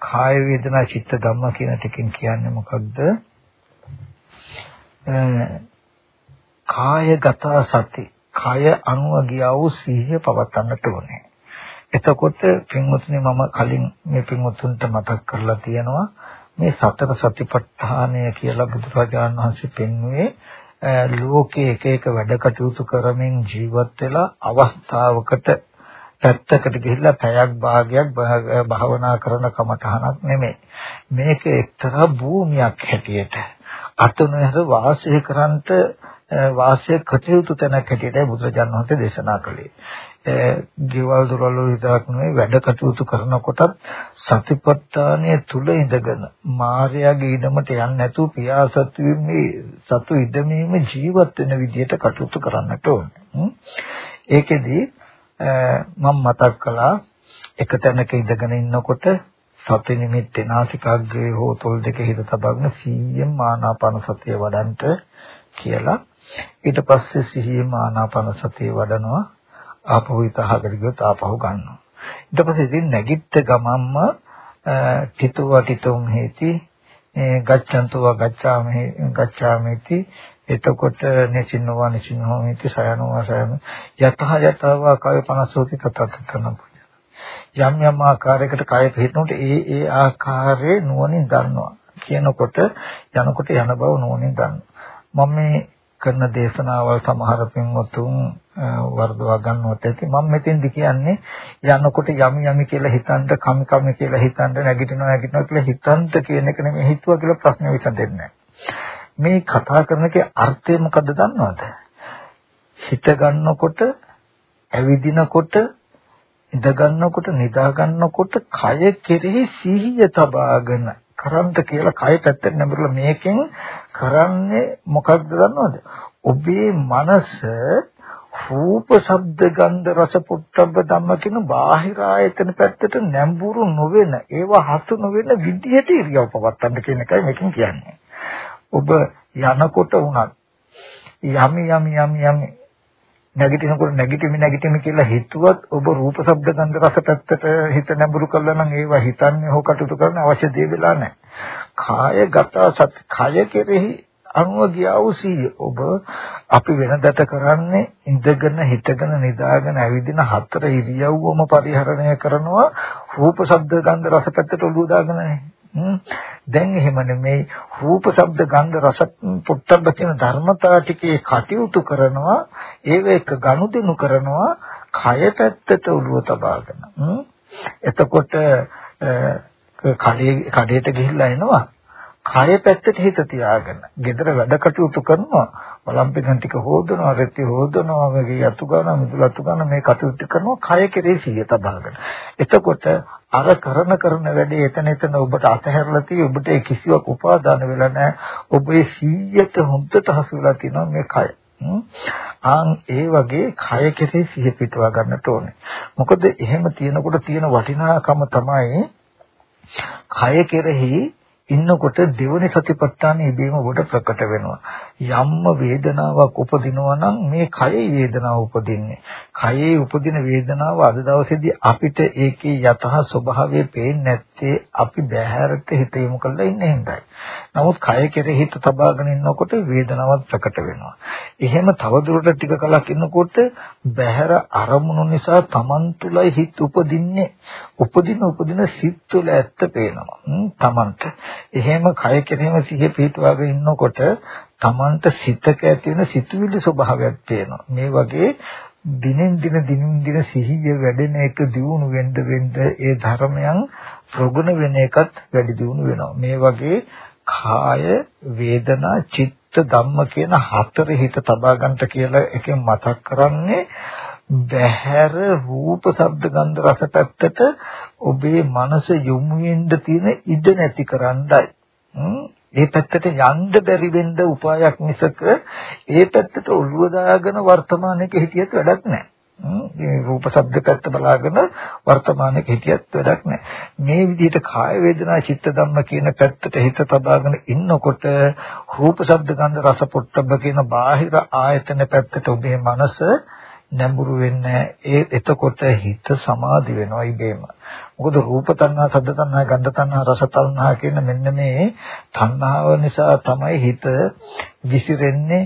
කාය වේදනා චිත්ත ධම්ම කියන ටිකෙන් කියන්නේ මොකද්ද? කායගත සති කය අනුව ගියා වූ සිහිය පවත්වන්නට ඕනේ. එතකොට පින්වත්නි මම කලින් මේ පින්වත්තුන්ට මතක් කරලා තියෙනවා මේ සතර සතිපට්ඨානය කියලා බුදුරජාණන් වහන්සේ පෙන්වුවේ ලෝකයේ එක එක වැඩ කටයුතු කරමින් ජීවත් වෙලා අවස්ථාවකට පැත්තකට ගිහිල්ලා පැයක් භාගයක් භාවනා කරන කමටහනක් නෙමෙයි. මේක එක්තරා භූමියක් හැටියට අතුනහර වාසය කරන්නට වාසය කටයුතු තැනක් හැටියට බුදුරජාණන් වහන්සේ දේශනා කළේ. ගෙවල් දොරවල් විතරක් නෙවෙයි වැඩ කටයුතු කරනකොටත් සතිපට්ඨානය තුල ඉඳගෙන මායාවේ ඊඩමට යන්නේ නැතුව පියාසතු වීමේ සතු ඉදමීම ජීවත් වෙන විදිහට කටයුතු කරන්නට ඕනේ. ඒකෙදි මම මතක් කළා එක තැනක ඉඳගෙන ඉන්නකොට සති නිමිත්තේ නාසිකාග්‍රේ හෝ තොල් දෙක හිත තබගෙන 100න් ආනාපාන සතිය වඩන්ට කියලා. ඊට පස්සේ සිහියෙන් ආනාපාන සතිය වඩනවා. ආපහු ඉතහකට ගියොත් ආපහු ගන්නවා. ඊට පස්සේ ඉතින් නැගිට ගමම්ම තිතුව තිතුම් හේති ගච්ඡන්තව ගච්ඡාමි ගච්ඡාමිති එතකොට නිසින්නවා නිසින්නවා මිති සයනවා සයන යතහ යතව කය 50 තතතන යම් යම් ආකාරයකට කය පිටනොට ඒ ඒ ආකාරයේ නුවණින් දන්නවා. කියනකොට යනකොට යන බව නුවණින් දන්නවා. මම මේ කරන දේශනාවල් සමහර පින්වතුන් වර්ධවා ගන්නවත් ඇති. මම මෙතෙන්දි කියන්නේ යනකොට යම් යම් කියලා හිතන්න කම් කම් කියලා හිතන්න නැගිටිනවා නැගිටිනවා කියලා හිතන්න කියන එක නෙමෙයි හිතුවා කියලා ප්‍රශ්න විසඳෙන්නේ මේ කතා කරනකේ අර්ථය මොකද්ද දන්නවද? හිත ගන්නකොට ඇවිදිනකොට ඉඳ ගන්නකොට නිදා ගන්නකොට කය කෙරෙහි සිහිය තබාගෙන කරන්ත කියලා කය පැත්තට නැඹුරලා මේකෙන් කරන්නේ මොකක්ද දන්නවද? ඔබේ මනස රූප ශබ්ද ගන්ධ රස පුට්ටබ්බ ධම්ම කියන බාහිර ආයතන පැත්තට නැඹුරු නොවන ඒවා හසු නොවන විදිහට ඉරියව් පවත්තන්න කියන එකයි මේකෙන් කියන්නේ. ඔබ යනකොට වුණත් යම් යම් යම් යම් නැගිටිනකොට නැගිටිමි නැගිටිමි කියලා හිතුවත් ඔබ රූප ශබ්ද ගන්ධ රස පැත්තට හිත නැඹුරු කළා නම් ඒවා හිතන්නේ හෝ කටයුතු කරන්න අවශ්‍ය දේ වෙලා නැහැ. කායගත සත් කය කෙරෙහි අනුව ගියා වූ සීය ඔබ අපි වෙනදට කරන්නේ ඉඳගෙන හිටගෙන නිදාගෙන ඇවිදින හතර ඉරියව්වම පරිහරණය කරනවා රූප ශබ්ද ගන්ධ රස පැත්තට ඔළුව දාගෙන නැහැ. දැන් එහෙම නෙමෙයි. රූප ශබ්ද ගන්ධ රස පුට්ටබ්බ කියන ධර්මතා ටිකේ කටයුතු කරනවා. ඒව එක ගනුදෙනු කරනවා. කය පැත්තට ඔළුව තබාගෙන. එතකොට කඩේ කඩේට ගිහිල්ලා එනවා. කය පැත්තට හිත තියාගෙන gedara වැඩ කටයුතු කරනවා. ඔලම්පිකන් ටික හොදනවා රෙති හොදනවා වගේ අතු ගන්නවා මිදුල අතු ගන්නවා මේ කටයුතු කරනවා. කය කෙරේ සිහිය තබාගෙන එතකොට අර කරන කරන වැඩේ එතන එතන ඔබට අතහැරලා තියෙයි. ඔබට ඒ කිසිවක් උපාදාන වෙලා නැහැ. ඔබේ සිහියට හොඳට හසු වෙලා තියෙනවා මේ කය. ආන් ඒ වගේ කය කෙරේ සිහිය පිටවා ගන්නට ඕනේ. මොකද එහෙම තියෙනකොට තියෙන වටිනාකම තමයි කය කෙරෙහි ඉන්නකොට දෙවනි සතිපට්ඨාන ඉබේම ඔබට ප්‍රකට වෙනවා. යම්ම වේදනාවක් උපදිනවා නම් මේ කයේ වේදනාව උපදින්නේ. කයේ උපදින වේදනාව අද දවසේදී අපිට ඒකේ යතහ ස්වභාවය පේන්නේ නැත්තේ අපි බහැරට හිත යොමු කරලා ඉන්න හින්දායි. නමුත් කය කෙරෙහි හිත තබාගෙන ඉන්නකොට වේදනාවක් ප්‍රකට වෙනවා. එහෙම තවදුරටත් ටික කලක් ඉන්නකොට බහැර අරමුණු නිසා Taman තුලයි හිත උපදින්නේ. උපදින උපදින සිත් තුළ ඇත්ත පේනවා. Tamanට. එහෙම කය කෙරෙහිම සිහිය පිටවාගෙන ඉන්නකොට Tamanට සිතක ඇති වෙන සිතුවිලි ස්වභාවයක් පේනවා. මේ වගේ දිනෙන් දින දිනෙන් දින සිහිය වැඩෙන එක දියුණු වෙන්න වෙන්න ඒ ධර්මයන් ප්‍රගුණ වෙන එකත් වැඩි දියුණු වෙනවා. මේ වගේ කාය වේදනා චිත්ත ධම්ම කියන හතර හිත තබා ගන්නට කියලා එකෙන් මතක් කරන්නේ බහැර රූප ශබ්ද ගන්ධ රස පැත්තට ඔබේ මනස යොමු වෙන්න තියෙන ඉඩ නැති කරන්නයි. ඒ පැත්තට යන්න බැරි වෙන්න උපායක් මිසක ඒ පැත්තට ඔළුව දාගෙන වර්තමානයේ හිටියත් වැඩක් නැහැ. මේ රූප ශබ්ද පැත්ත බලාගෙන වර්තමානයේ හිටියත් වැඩක් නැහැ. මේ විදිහට කාය වේදනා චිත්ත ධම්ම කියන පැත්තට හිත තබාගෙන ඉන්නකොට රූප ශබ්ද ගන්ධ රස පොට්ටබ්බ කියන බාහිර ආයතන පැත්තට ඔබේ මනස නැඹුරු වෙන්නේ ඒ එතකොට හිත සමාධි වෙනවා ඉබේම. මොකද රූප තණ්හා, සද්ද තණ්හා, ගන්ධ තණ්හා, රස තණ්හා කියන මෙන්න මේ තණ්හාව නිසා තමයි හිත විසිරෙන්නේ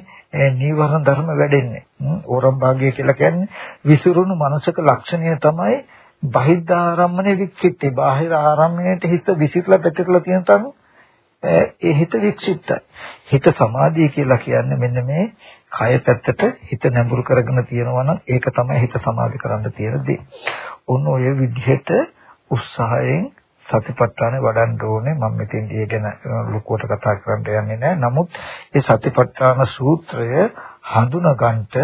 නීවරණ ධර්ම වැඩෙන්නේ. ඕරම් භාගය කියලා කියන්නේ විසිරුණු මනසක ලක්ෂණය තමයි බහිද්ධ ආරම්මනේ වික්කිටි. බාහිර ආරම්මණයට හිත විසිරලා පැතිරලා තියෙන තරම් ඒ හිත වික්ෂිප්තයි. හිත සමාධිය කියලා කියන්නේ මෙන්න මේ කය පැත්තට හිත නැඹුරු කරගෙන තියෙනවා නම් ඒක තමයි හිත සමාධි කරන්න තියෙන දේ. ඔන්න ඔය විදිහට උත්සාහයෙන් සතිපට්ඨාන වඩන්න ඕනේ මම මෙතෙන් දී ගැන ලොකුවට කතා කරන්න යන්නේ නැහැ නමුත් ඒ සතිපට්ඨාන සූත්‍රය හඳුනගන්නට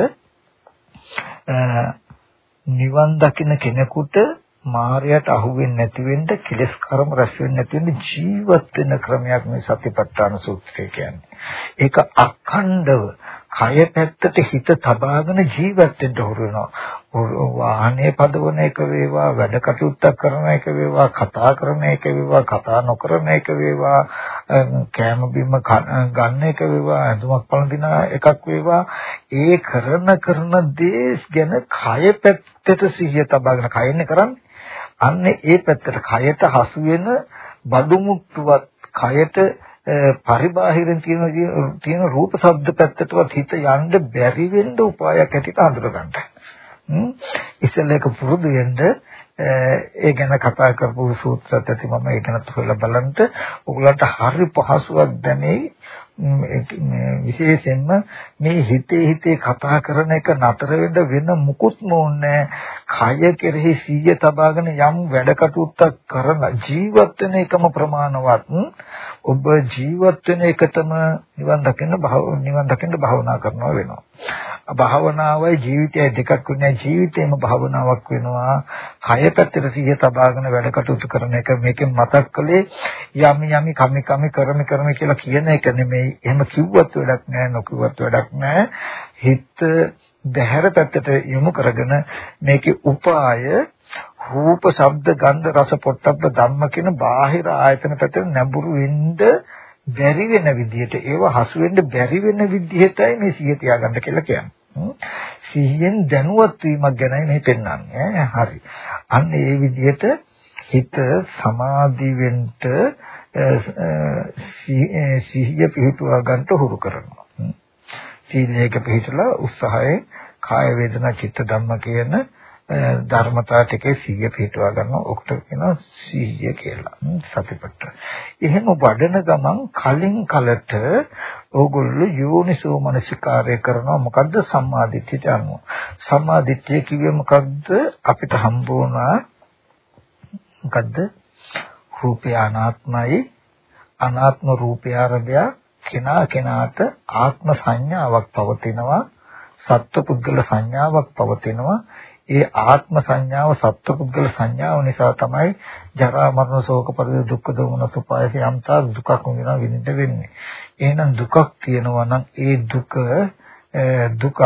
නිවන් දකින්න කෙනෙකුට මායයට අහු වෙන්නේ නැති වෙන්න කෙලස් කර්ම රැස් වෙන්නේ නැති වෙන්න ජීවත් වෙන ක්‍රමයක් මේ සතිපට්ඨාන සූත්‍රය කියන්නේ. ඒක අඛණ්ඩව කය පැත්තට හිත තබාගෙන ජීවත් වෙන්න හුරු වෙනවා. වාහනේ පදවන එක වේවා, වැඩ කටයුත්තක් කරන එක වේවා, කතා කරන එක වේවා, කතා නොකරන එක වේවා, කෑම බීම ගන්න එක වේවා, ඇඳුමක් පළඳින එකක් වේවා, ඒ කරන කරන දේ ගැන කය පැත්තට සිහිය තබාගෙන කයන්නේ කරන්නේ. අන්න ඒ පැත්තට කයට හසු වෙන බඩු මුට්ටුවත් කයට පරිබාහිරින් තියෙන තියෙන රූප ශබ්ද පැත්තටවත් හිත යන්න බැරි වෙන්න උපායක් ඇටිට හඳුනගන්න. ඉස්සෙල්ලා එක පුරුදු වෙන්න ඒ ගැන කතා කරපු සූත්‍රات ඇති මම ඒ ගැන හොයලා බලන්න. ඔයගලන්ට හරි පහසුවක් දැනෙයි. විශේෂයෙන්ම මේ හිතේ හිතේ කතා කරන එක නතර වෙන්න වෙන මුකුත්ම ඕනේ කය කෙරෙහි සිහිය තබාගෙන යම් වැඩ කටයුත්තක් කරන ජීවත් වෙන එකම ප්‍රමාණවත් ඔබ ජීවත් වෙන එකටම නිවන් දකින්න භව නිවන් දකින්න භාවනා කරනවා වෙනවා. භාවනාවයි ජීවිතයයි දෙකක් වෙනවා ජීවිතේම භාවනාවක් වෙනවා කය පැත්තට සිහිය තබාගෙන වැඩ කටයුතු කරන එක මේකෙන් මතක් කළේ යම් යම් කමි කමි කරමි කරමි කියලා කියන එක නෙමෙයි එහෙම කිව්වත් වැඩක් නැහැ නොකිව්වත් වැඩක් නැහැ. හිත බහැර පැත්තට යොමු කරගෙන මේකේ උපාය රූප, ශබ්ද, ගන්ධ, රස, පොට්ටබ්බ ධම්ම කියන බාහිර ආයතන පැත්තට නැඹුරු වෙන්න බැරි වෙන විදිහට ඒව හසු වෙන්න බැරි වෙන විදිහටයි මේ සිහිය තියාගන්න කියලා කියන්නේ. සිහියෙන් දැනුවත් වීමක් ගැනයි මේ පෙන්වන්නේ. හරි. අන්න ඒ විදිහට හිත සමාධි වෙන්න සිහිය පිහිටුවා ගන්නට හුරු කරනවා. සීලයක පිහිටලා උත්සාහයෙන් කාය වේදනා චිත්ත ධම්ම කියන ධර්මතා ටිකේ සිහිය පිහිටුවා ගන්නවා. ඔකට කියනවා සිහිය කියලා. සතිපට්ඨාන. එහෙම වඩන ගමන් කලින් කලට ඕගොල්ලෝ යෝනිසෝ මනසිකාරය කරනවා. මොකද්ද සම්මාදිට්ඨියට අනුව. සම්මාදිට්ඨිය කිව්වේ මොකද්ද? අපිට හම්බ වුණා මොකද්ද? රූපය අනාත්මයි අනාත්ම රූපය ආරභය කෙනා කෙනාට ආත්ම සංඥාවක් පවතිනවා සත්පුද්ගල සංඥාවක් පවතිනවා ඒ ආත්ම සංඥාව සත්පුද්ගල සංඥාව නිසා තමයි ජරා මරණ ශෝක පරිදේ දුක්ඛ දෝමන සුපායස යම්තා දුකක් විඳිනවා විඳින්න වෙන්නේ. එහෙනම් දුකක් තියෙනවා නම් ඒ දුක දුකක්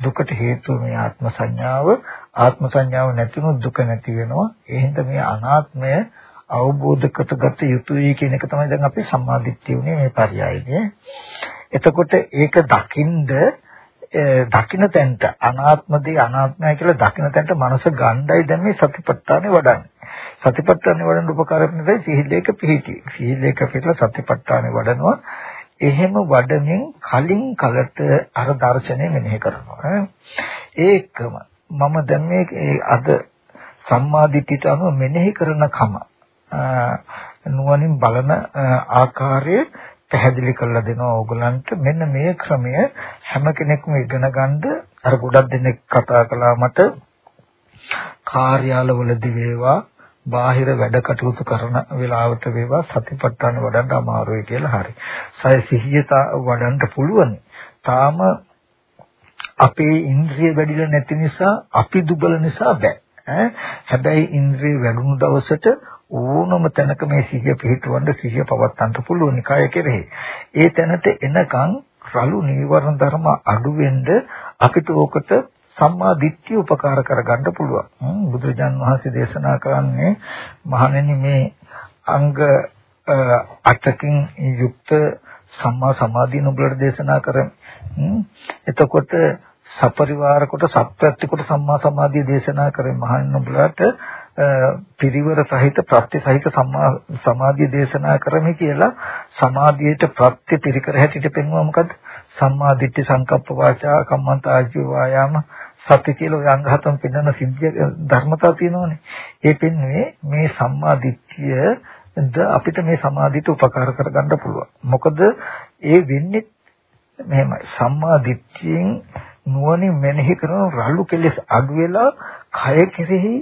දුකට හේතුව මේ ආත්ම සංඥාව. ආත්ම සංඥාව නැතිනොත් දුක නැති වෙනවා. ඒ හින්දා මේ අනාත්මය අවබෝධ කරගත යුතුයි කියන එක තමයි දැන් අපි සම්මාදිට්ඨිය උනේ මේ පරයයනේ. එතකොට ඒක දකින්ද දකින්න තැනට අනාත්මදී අනාත්මයි කියලා දකින්න තැනට මනස ගණ්ඩායි දැන් මේ සතිපට්ඨානේ වඩන්නේ. සතිපට්ඨානේ වඩන්න උපකාරක නිසා සිහිලේක පිහිටි. සිහිලේක පිටලා සතිපට්ඨානේ වඩනවා. එහෙම වඩමින් කලින් කලට අර දර්ශනය මෙනෙහි කරනවා. ඒකම මම දැන් මේ අද සම්මාදිටිට අනුව මෙනෙහි කරන කම නුවණින් බලන ආකාරය පැහැදිලි කරලා දෙනවා ඕගලන්ට මෙන්න මේ ක්‍රමය හැම කෙනෙක්ම ඉගෙන ගන්න අර ගොඩක් දෙනෙක් කතා කළා මට කාර්යාලවලදී වේවා බාහිර වැඩ කටයුතු කරන වෙලාවට වේවා සතිපට්ඨාන වඩන්න අමාරුයි කියලා හරි. සය සිහියත වඩන්න පුළුවන්. තාම අපේ ඉන්ද්‍රිය වැඩිලා නැති නිසා අපි දුබල නිසා බෑ. හැබැයි ඉන්ද්‍රිය වැඩුණු දවසට ඕනම තැනක මේ සිහිය පිහිටවන්න සිහිය පවත්වන්න පුළුවන් කය කෙරෙහි. ඒ තැනට එනකන් රළු නීවරණ ධර්ම අඩු වෙන්න අපිට ඕකට සම්මා දිට්ඨිය උපකාර කරගන්න පුළුවන්. බුදුරජාන් වහන්සේ දේශනා කරන්නේ මහණෙනි මේ අංග අටකින් යුක්ත සම්මා සමාධිය නුඹලට දේශනා කරමි. එතකොට සපරිවාර කොට සත්‍යත්‍ය කොට සම්මා සමාධිය දේශනා කරේ මහණෙනි නුඹලට පිරිවර සහිත ප්‍රත්‍ය සහිත සම්මා සමාධිය දේශනා කරමි කියලා සමාධියට ප්‍රත්‍ය පිරිකර හැටියට පෙන්වුවා මොකද්ද සම්මා දිට්ඨි සංකප්ප වාචා කම්මන්ත ආජීව වායාම සත්‍ය කියලා ඔය අංග හතම පෙන්වන සිද්ධිය ධර්මතාව තියෙනවනේ ඒ පෙන්වන්නේ මේ සම්මා දිට්ඨිය ද අපිට මේ සමාධියට උපකාර කරගන්න පුළුවන්. මොකද ඒ වෙන්නේ මෙහෙමයි. සම්මා දිට්ඨියෙන් නුවණින් මෙනෙහි කරන රළු කෙලෙස් අඩු වෙලා කය කෙරෙහි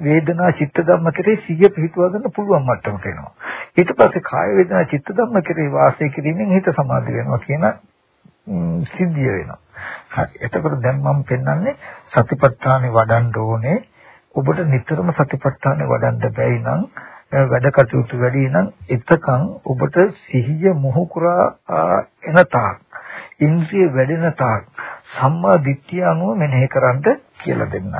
වේදනා චිත්ත ධම්ම කෙරෙහි සිහිය පිහිටුවා ගන්න පුළුවන් මට්ටමට එනවා. ඊට පස්සේ කාය වේදනා චිත්ත ධම්ම කෙරෙහි වාසය කිරීමෙන් හිත සමාධි වෙනවා කියන සිද්ධිය වෙනවා. හරි. එතකොට දැන් මම පෙන්වන්නේ සතිපට්ඨානෙ වඩන්න ඕනේ. ඔබට නිතරම සතිපට්ඨානෙ වඩන්න බැයි නම් වැඩ කටයුතු වැඩි නම් එතකන් ඔබට සිහිය මොහු කරා එන තාක් ඉන්ද්‍රිය වැඩෙන තාක් සම්මා දිට්ඨිය අනුව මෙනෙහි කරන්න කියලා දෙන්න.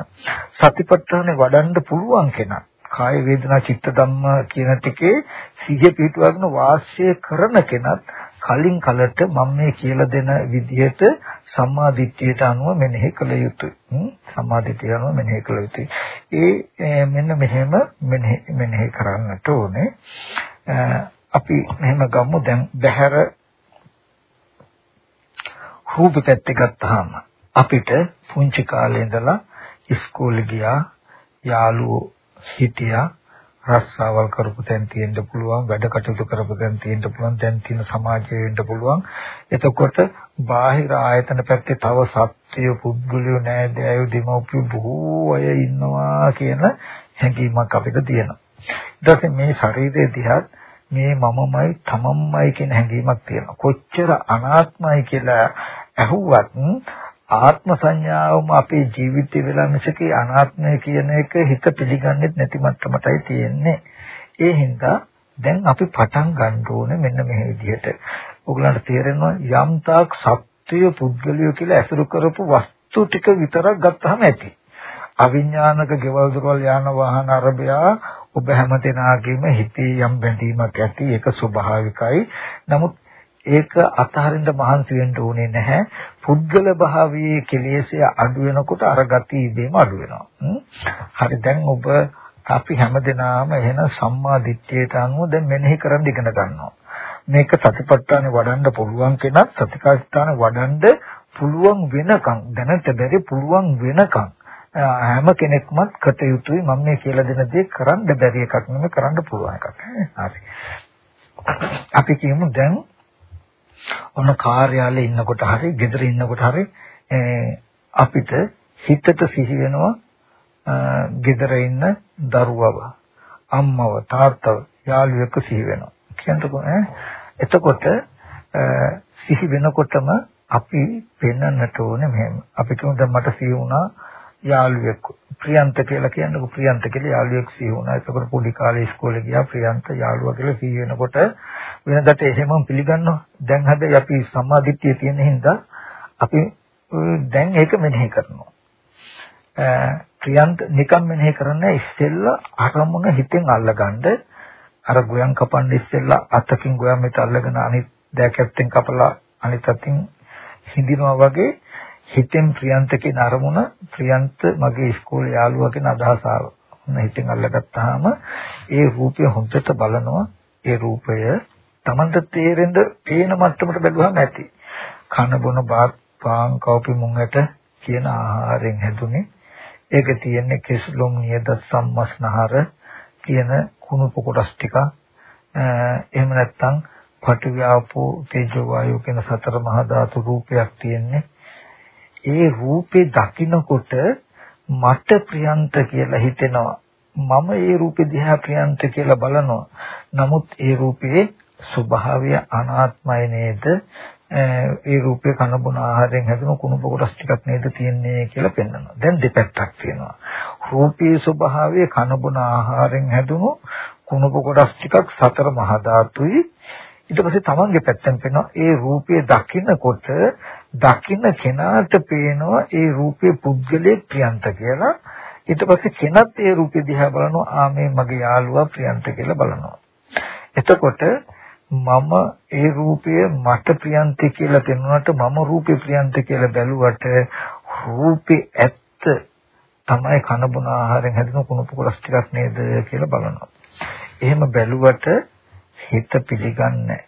සතිපට්ඨානෙ වඩන්න පුළුවන් කෙනා කාය වේදනා චිත්ත ධම්ම කියන ටිකේ සිහිය පිටුවගෙන වාසය කරන කෙනත් කලින් කලට මම මේ කියලා දෙන විදිහට සම්මා දිට්ඨියට අනුව මෙනෙහි කළ යුතුයි. සම්මා දිට්ඨිය අනුව මෙනෙහි කළ යුතුයි. ඒ මෙන්න මෙහෙම මෙනෙහි කරන්නට ඕනේ. අපි මෙහෙම ගමු දැන් බහැර රූප පැත්ත ගත්තාම අපිට පුංචි කාලේ ඉඳලා ඉස්කෝලේ ගියා යාළුවෝ හිටියා රස්සාවල් කරපු තැන් තියෙන්න පුළුවන් වැඩ කටයුතු කරපු තැන් තියෙන්න පුළුවන් දැන් තියෙන සමාජයේ වෙන්න පුළුවන්. එතකොට බාහිර ආයතන පැත්තේ තව සත්‍ය පුද්ගලයෝ නෑදෑයෝ දෙමව්පියෝ බොහෝ අය ඉන්නවා කියන හැඟීමක් අපිට තියෙනවා. ඊට මේ ශරීරයේ දිහා මේ මමමයි තමන්මයි කියන හැඟීමක් තියෙනවා. කොච්චර අනාත්මයි කියලා ඇහුවත් ආත්ම සංඥාවම අපේ ජීවිතේ වෙලා මිසක අනාත්මය කියන එක හිත පිළිගන්නේ නැති මට්ටමටයි තියෙන්නේ. ඒ හින්දා දැන් අපි පටන් ගන්න ඕනේ මෙන්න මේ විදිහට. ඔයගලන්ට තේරෙනවා යම් තාක් සත්‍ය පුද්ගලිය කියලා ඇසුරු කරපු වස්තු ටික විතරක් ගත්තාම ඇති. අවිඥානික ගෙවල් දොරවල් යාන වාහන අරබයා ඔබ හැමදෙනාගේම හිතේ යම් බැඳීමක් ඇති ඒක ස්වභාවිකයි. නමුත් ඒක අතහරින්න මහන්සි වෙන්න ඕනේ නැහැ. පුද්ගල භාවයේ කෙලෙස්ය අඩු වෙනකොට අර ගති ඉබේම අඩු වෙනවා. හරි දැන් ඔබ අපි හැමදෙනාම එහෙන සම්මා දිට්ඨියට අනුව දැන් මෙනෙහි කරන්න ඉගෙන ගන්නවා. මේක සතිපට්ඨානේ වඩන්න පුළුවන් කෙනත් සතිකාස්ථාන වඩන්න පුළුවන් වෙනකන් දැනට බැරි පුළුවන් වෙනකන් හැම කෙනෙක්මත් කටයුතුයි මම මේ කියලා දෙන දේ කරන්න බැරි එකක් නෙමෙයි කරන්න පුළුවන් එකක්. හරි. අපි කියමු දැන් ඔන්න කාර්යාලේ ඉන්නකොට හරි ගෙදර ඉන්නකොට හරි අපිට හිතට සිහි වෙනවා ගෙදර ඉන්න දරුවව අම්මව තාත්තව යාළුවෙක් සිහි වෙනවා. කියන්නකො ඈ එතකොට සිහි වෙනකොටම අපි පෙන්වන්නට ඕනේ මෙහෙම. අපි කියමු දැන් මට සිහි වුණා. යාළුවෙක් ප්‍රියන්ත කියලා කියන්නකො ප්‍රියන්ත කියලා යාළුවෙක් සිහි වුණා. ඒකකොට පොඩි කාලේ ඉස්කෝලේ ගියා ප්‍රියන්ත යාළුවා කියලා සිහි වෙනකොට වෙනදට එහෙමම පිළිගන්නවා. දැන් හැබැයි අපි සම්මාදිට්ඨිය තියෙන හින්දා අපි දැන් ඒක මෙනෙහි කරනවා. ප්‍රියන්ත නිකම් මෙනෙහි කරන්නේ ඉස්සෙල්ලා අරමුණ හිතෙන් අල්ලගන්න අර ගොයන් කපන්න ඉස්සෙල්ලා අතකින් ගොයන් මෙත අල්ලගෙන අනිත් දැකැත්තෙන් කපලා අනිත් අතින් හිඳිනවා වගේ හිතෙන් ප්‍රියන්ත කියන අරමුණ ප්‍රියන්ත මගේ ඉස්කෝලේ යාළුවා කියන අදහස ආවා. හිතෙන් අල්ලගත්තාම ඒ රූපය හොඳට බලනවා. ඒ රූපය Tamanට තේරෙන්න පේන මට්ටමට බැලුවම ඇති. කන බොන බාත් පාන් කෝපි මුංගට කියන ආහාරයෙන් හැදුනේ. ඒක තියෙන්නේ කෙස්ලොම් නියද සම්මස්නහර කියන කුණු කොටස් ටික. එහෙම නැත්නම් පටවියාපෝ තේජෝ වායෝ කියන සතර මහා ධාතු රූපයක් තියෙන්නේ. ඒ රූපේ දකිනකොට මට ප්‍රියන්ත කියලා හිතෙනවා. මම ඒ රූපේ දිහා ප්‍රියන්ත කියලා බලනවා. නමුත් ඒ රූපේ ස්වභාවය අනාත්මයි නේද? ඒ රූපේ කන බොන ආහාරයෙන් හැදුණු කුණු කොටස් ටිකක් නේද තියෙන්නේ කියලා පෙන්වනවා. දැන් දෙපැත්තක් තියෙනවා. රූපේ ස්වභාවය කන බොන ආහාරයෙන් හැදුණු කුණු කොටස් ටිකක් සතර මහා ධාතුයි ඊට පස්සේ තමන්ගේ පැත්තෙන් පේනවා ඒ රූපය දකින්නකොට දකින්න කෙනාට පේනවා ඒ රූපේ පුද්ගලයේ ප්‍රියන්ත කියලා. ඊට පස්සේ කෙනත් ඒ රූපේ දිහා බලනවා ආ මේ මගේ යාළුවා ප්‍රියන්ත කියලා බලනවා. එතකොට මම ඒ රූපය මට ප්‍රියන්ත කියලා පෙන්වනට මම රූපේ ප්‍රියන්ත කියලා බැලුවට රූපේ ඇත්ත තමයි කන බොන ආහාරයෙන් හැදෙන කුණුපු කොටස් ටිකක් නේද කියලා බලනවා. එහෙම බැලුවට හිත පිළිගන්නේ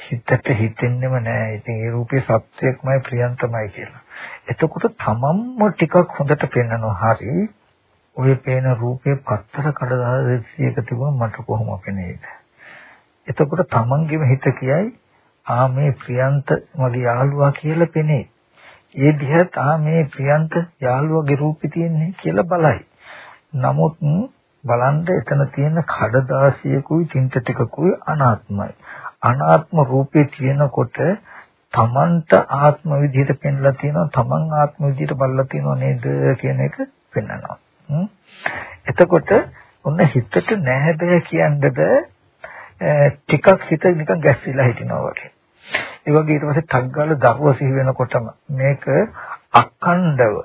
හිතට හිතෙන්නෙම නෑ. ඉතින් ඒ රූපේ සත්‍යයක්මයි ප්‍රියන්තමයි කියලා. එතකොට තමන්ම ටිකක් හොඳට පෙන්වනවා. හරි. ඔය පේන රූපේ පත්තර කඩදාසියක තිබුණ මට කොහොම පෙනේද? එතකොට තමන්ගේම හිත කියයි ආ මේ ප්‍රියන්ත මගේ යාළුවා කියලා පෙනේ. ඒ දිහත් ආ මේ ප්‍රියන්ත යාළුවගේ රූපේ තියෙන්නේ කියලා බලයි. නමුත් බලන්න එතන තියෙන කඩදාසියකුයි තින්ත ටිකකුයි අනාත්මයි. අනාත්ම රූපේ තියෙනකොට තමන්ට ආත්ම විදිහට පෙන්ලා තියෙනවා තමන් ආත්ම විදිහට බලලා තියෙනවා නේද කියන එක පෙන්වනවා. එතකොට ඔන්න හිතට නැහැ බෑ කියන්නද ටිකක් හිත නිකන් ගැස්සිලා හිටිනවා වගේ. ඒ වගේ ඊට පස්සේ ටග්ගාල දරුව සිහි වෙනකොටම මේක අඛණ්ඩව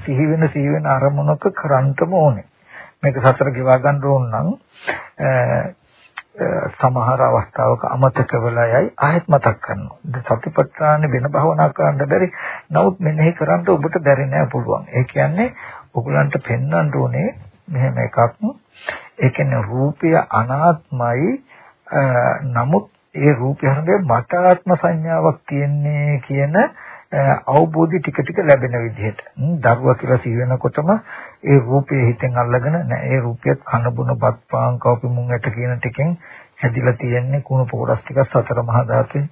සිහි වෙන සිහි වෙන අරමුණක කරන්ටම ඕනේ. මේක සතර ගෙවා ගන්න ඕන නම් සමහර අවස්ථාවක අමතක වෙලා යයි ආයෙත් මතක් කරනවා. ද සතිපට්ඨාන වෙන භවනා කරන්න බැරි. නමුත් මෙනෙහි කරන්න ඔබට බැරි නෑ පුළුවන්. ඒ කියන්නේ ඔයගලන්ට පෙන්වන්න ඕනේ මෙහෙම එකක්. ඒ කියන්නේ රූපය අනාත්මයි නමුත් ඒ රූපය හරගේ මට ආත්ම සංඥාවක් තියන්නේ කියන අවබෝධي ටික ටික ලැබෙන විදිහට. දරුවා කියලා සිහි වෙනකොටම ඒ රූපය හිතෙන් අල්ලගෙන නෑ ඒ රූපයත් කන බොන බත් පාන් කවපි මුං ඇට කියන ටිකෙන් හැදිලා තියෙන්නේ කුණු පොකොටස් ටික සතර මහා ධාතුවේ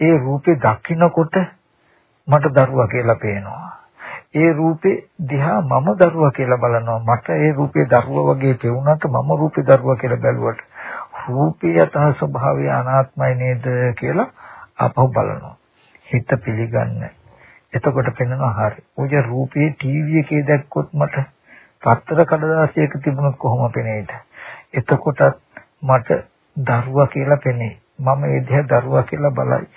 ඒ රූපේ දකින්නකොට මට දරුවා කියලා පේනවා. ඒ රූපේ දිහා මම දරුවා කියලා බලනවා. මට ඒ රූපේ දරුවා වගේ පෙවුනට මම රූපේ දරුවා කියලා බැලුවට රූපේ යතහ ස්වභාවය අනාත්මයි නේද කියලා අපහු බලනවා. හිත පිළිගන්නේ. එතකොට පෙනෙනවා හරි. ඔය රූපේ ටීවී එකේ දැක්කොත් මට පත්තර කඩදාසියක තිබුණොත් කොහොම පෙනේද? එතකොටත් මට දරුවා කියලා පෙනේ. මම ඒ දිහා දරුවා කියලා බලයි.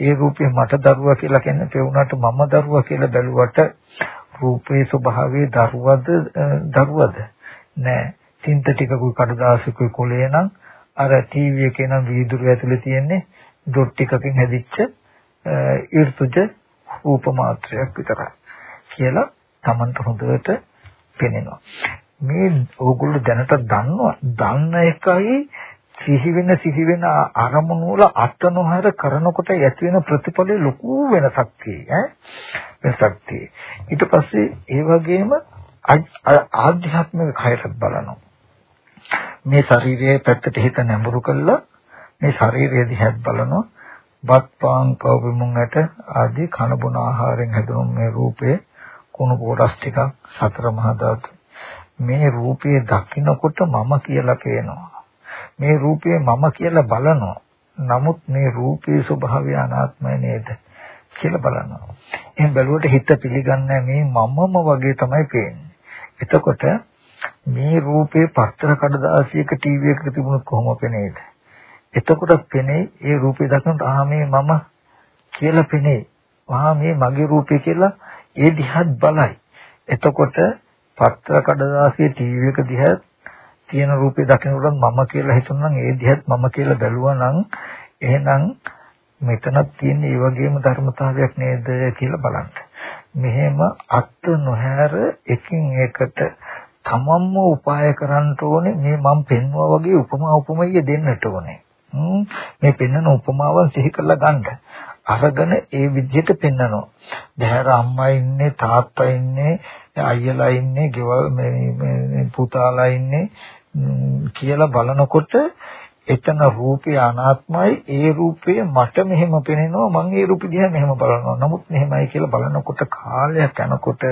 ඒ රූපේ මට දරුවා කියලා කියන්නේ පෙවුනට මම දරුවා කියලා බැලුවට රූපේ ස්වභාවය දරුවද දරුවද නෑ. තින්ත ටිකකුයි කඩදාසියකුයි කොලේ නම් අර ටීවී එකේ නම් වීදුරු ඇතුලේ තියෙන්නේ ඩොට් ටිකකින් හැදිච්ච ඍතුජ රූප මාත්‍රයක් විතරයි කියලා Tamanට හොඳට පෙනෙනවා. මේ ඕගොල්ලෝ දැනට දන්නවා දන්න එකයි සිහි වෙන සිහි වෙන අරමුණු වල අත්නොහර කරනකොට ඇති වෙන ප්‍රතිඵලය ලොකු වෙනසක් තියෙයි වෙනසක් තියෙයි. ඊට පස්සේ ඒ වගේම ආධ්‍යාත්මික කයටත් බලනවා. මේ ශරීරයේ පැත්තට හිත නැඹුරු කළා මේ ශරීරය දිහාත් බලනවා. බත් පාන් කව්පෙමුන් ඇට ආදී කන බොන ආහාරයෙන් හැදුණු මේ රූපයේ කුණු කොටස් ටිකක් සතර මහා ධාතු. මේ රූපයේ දකින්නකොට මම කියලා පේනවා. මේ රූපයේ මම කියලා බලනවා. නමුත් මේ රූපයේ ස්වභාවය අනාත්මයි නේද කියලා බලනවා. එහෙන් බැලුවට හිත පිළිගන්නේ මේ මමම වගේ තමයි පේන්නේ. එතකොට මේ රූපේ පත්‍ර කඩදාසියක ටීවී එකක තිබුණොත් කොහොම පෙනේද එතකොට පෙනේ ඒ රූපේ දකිනකොට ආ මේ මම කියලා පෙනේ. ආ මේ මගේ රූපේ කියලා ඒ දිහත් බලයි. එතකොට පත්‍ර කඩදාසිය ටීවී එක දිහා තියෙන රූපේ දකිනකොට මම කියලා හිතුනනම් ඒ දිහත් මම කියලා බැලුවා නම් එහෙනම් මෙතනක් තියෙන ඒ වගේම ධර්මතාවයක් නේද කියලා බලන්න. මෙහෙම අත් නොහැර එකින් එකට තමන්ම උපාය කරන්න ඕනේ මේ මම පෙන්වුවා වගේ උපමා උපමීය දෙන්නට ඕනේ. මේ පෙන්වන උපමාවන් සිහි කරලා ගන්න. අරගෙන ඒ විදිහට පෙන්වනවා. බහැර අම්මා ඉන්නේ තාත්තා ඉන්නේ අයියලා ඉන්නේ ගෙවල් මේ පුතාලා ඉන්නේ කියලා බලනකොට එතන රූපය අනාත්මයි ඒ රූපය මට මෙහෙම පෙනෙනවා මම ඒ රූපෙ දිහා මෙහෙම බලනවා. නමුත් මෙහෙමයි කියලා බලනකොට කාලයක් යනකොට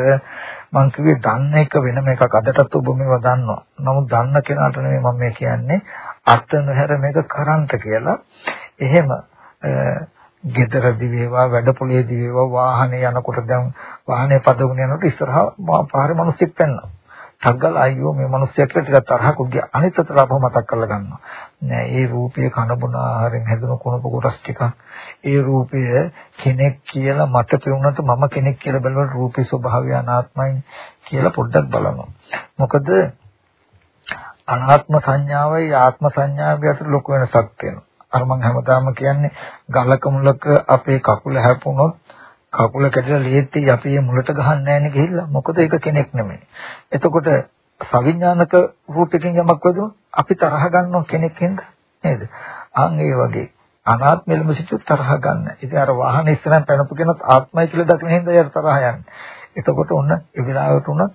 මම කිව්වේ දන්න එක වෙනම එකක් අදටත් ඔබ මේවා දන්නවා. නමුත් දන්න කෙනාට නෙමෙයි මම මේ කියන්නේ අර්ථ නොහැර මේක කරන්ට කියලා. එහෙම ගෙදරදි වේවා වැඩපොළේදී වේවා වාහනේ යනකොට දැන් වාහනේ පදවගෙන යනකොට ඉස්සරහා පාරේ මිනිස්සෙක් පැන්නා ටග්ගල අයියෝ මේ මිනිස්සයා කියලා ටිකක් තරහකුත් ගියා. අනිත් අතට අපව මතක් කරලා ගන්නවා. නෑ ඒ රූපය කන බොන ආහාරයෙන් හැදුණු කුණප කොටස් ටිකක්. ඒ රූපය කෙනෙක් කියලා මට පෙවුනට මම කෙනෙක් කියලා බලනකොට රූපේ ස්වභාවය අනාත්මයි කියලා පොඩ්ඩක් බලනවා. මොකද අනාත්ම සංඥාවයි ආත්ම සංඥාවයි අතර ලොකු වෙනසක් තියෙනවා. අර මම හැමදාම කියන්නේ ගලක මුලක අපේ කකුල හැපුණොත් කකුල කැඩලා ලියෙත්ටි අපි මේ මුලට ගහන්නේ නැහැනේ ගිහිල්ලා. මොකද ඒක කෙනෙක් නෙමෙයි. එතකොට සවිඥානික රූපකින් යමක් වෙදුනොත් අපි තරහ ගන්නව කෙනෙක් හින්දා නේද? අන් ඒ වගේ අනාත්මෙලම සිට තරහ ගන්න. ඉතින් අර වාහන ඉස්සරහින් පැනපු කෙනත් ආත්මයි කියලා දකින හින්දා යාර තරහ යන්නේ. එතකොට ඔන්න ඒ වෙලාවට උනත්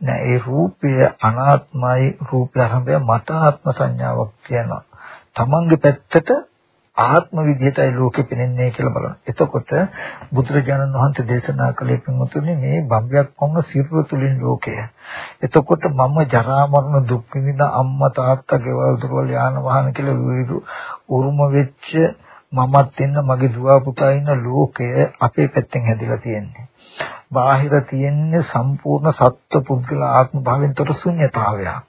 නෑ ඒ රූපය අනාත්මයි රූපය අරඹය මට ආත්ම සංඥාවක් කියනවා. තමන්ගේ පැත්තට ආත්ම විදිහටයි ලෝකෙ පෙනෙන්නේ කියලා බලන්න. එතකොට බුදුරජාණන් වහන්සේ දේශනා කළේ පින්වතුනි මේ බම්බයක් වුණ සිරුර තුලින් ලෝකය. එතකොට මම ජරා මරණ දුක් විඳින අම්මා තාත්තා ගෙවල් දොරවල් යාන වාහන කියලා විවිධ උරුම වෙච්ච මමත් ඉන්න මගේ දුව පුතා ඉන්න ලෝකය අපේ පැත්තෙන් හැදිලා තියෙන්නේ. බාහිර තියෙන්නේ සම්පූර්ණ සත්ව පුද්ගල ආත්ම භාවයෙන් තොර ශුන්‍යතාවයක්.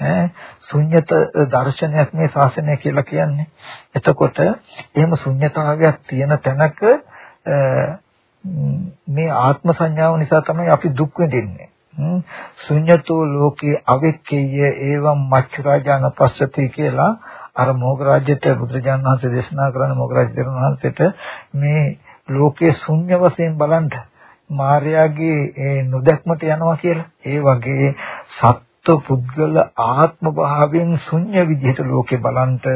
ඈ ශුන්්‍යත දර්ශනයක් මේ ශාසනය කියලා කියන්නේ. එතකොට එහෙම ශුන්්‍යතාවයක් තියෙන තැනක මේ ආත්ම සංඥාව නිසා තමයි අපි දුක් විඳින්නේ. ශුන්‍යතෝ ලෝකේ අවික්කේය එවම් මච්චුරාජාන පස්සති කියලා අර මොග්ගරාජ්‍යයට බුදුරජාණන් වහන්සේ දේශනා කරන මොග්ගරාජ්‍යයන් වහන්සේට මේ ලෝකයේ ශුන්‍ය වශයෙන් බලන්න මාර්යාගේ ඒ නොදැක්මට යනවා කියලා. ඒ වගේ සත්ව පුද්ගල ආත්ම භාවයෙන් ශුන්‍ය විදිහට ලෝකේ බලන්ට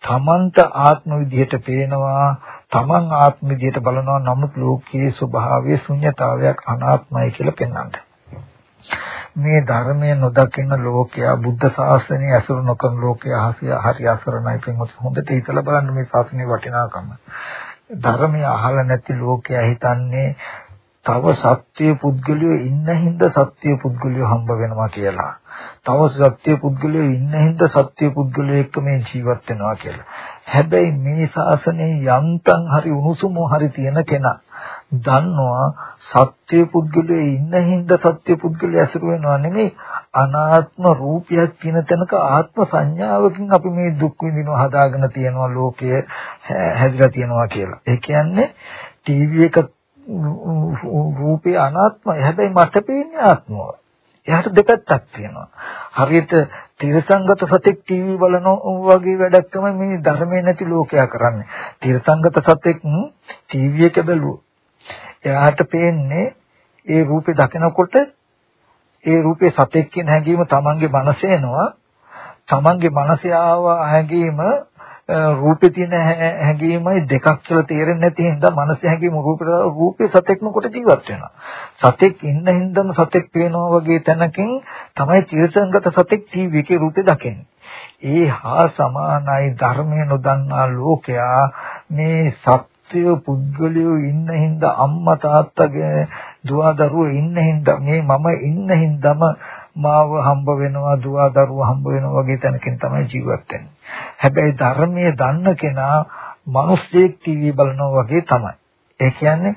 තමන්ට ආත්ම විදිහට පේනවා තමන් ආත්ම විදිහට බලනවා නමුත් ලෝකයේ ස්වභාවයේ ශුන්‍යතාවයක් අනාත්මයි කියලා පෙන්වන්නේ. මේ ධර්මය නොදකින ලෝකයා බුද්ධ ශාසනය ඇසුරු නොකරන ලෝකයා හසිය හරි අසරණයි පින්වත් හොඳට හිතලා බලන්න මේ ශාසනයේ වටිනාකම ධර්මය අහලා නැති ලෝකයා හිතන්නේ තව සත්‍ය පුද්ගලයෝ ඉන්න හින්දා සත්‍ය පුද්ගලයෝ හම්බ වෙනවා කියලා. තව සත්‍ය පුද්ගලයෝ ඉන්න හින්දා සත්‍ය පුද්ගලයෝ එක්ක මේ ජීවත් වෙනවා කියලා. හැබැයි මේ ශාසනයේ යන්තම් හරි උණුසුම හරි තියෙන කෙනා දන්නවා සත්‍ය පුද්ගලයේ ඉන්න හින්දා සත්‍ය පුද්ගලයා ඇසුරු වෙනවා නෙමෙයි අනාත්ම රූපයක් කියන තැනක ආත්ම සංඥාවකින් අපි මේ දුක් විඳිනවා හදාගෙන තියනවා ලෝකය හැදිලා තියනවා කියලා. ඒ කියන්නේ ටීවී එක රූපේ අනාත්මයි. හැබැයි මට පේන්නේ ආත්මව. එයාට දෙපැත්තක් තියෙනවා. හරියට තිරසංගත සතෙක් ටීවී බලනවා වගේ වැඩක් තමයි මේ ධර්මයේ නැති ලෝකයා කරන්නේ. තිරසංගත සතෙක් ටීවී එක බැලුවොත් එයාට පේන්නේ ඒ රූපේ දකිනකොට ඒ රූපේ සතෙක් කියන හැඟීම තමන්ගේ මනසේ එනවා තමන්ගේ මනසේ ආව හැඟීම රූපේ තියෙන හැඟීමයි දෙකක් කියලා තේරෙන්නේ නැති හින්දා මනස හැඟීම රූපේ රූපේ සතෙක්ම කොට ජීවත් වෙනවා. සතෙක් ඉන්න හින්දාම සතෙක් පේනවා වගේ තැනකින් තමයි තිරසංගත සතෙක් ටීවී එකේ රූපේ දකින්නේ. ඒ හා සමානයි ධර්මය නොදන්නා ලෝකයා මේ සත් සත්වය පුද්ගලයෝ ඉන්න හින්දා අම්මා තාත්තගේ දුව දරුවෝ ඉන්න හින්දා මේ මම ඉන්න හින්දාම මාව හම්බ වෙනවා දුව දරුවෝ හම්බ වෙනවා වගේ තැනකින් තමයි ජීවත් වෙන්නේ. හැබැයි ධර්මයේ දන්න කෙනා මිනිස්සෙක් ටීවී බලනවා වගේ තමයි. ඒ කියන්නේ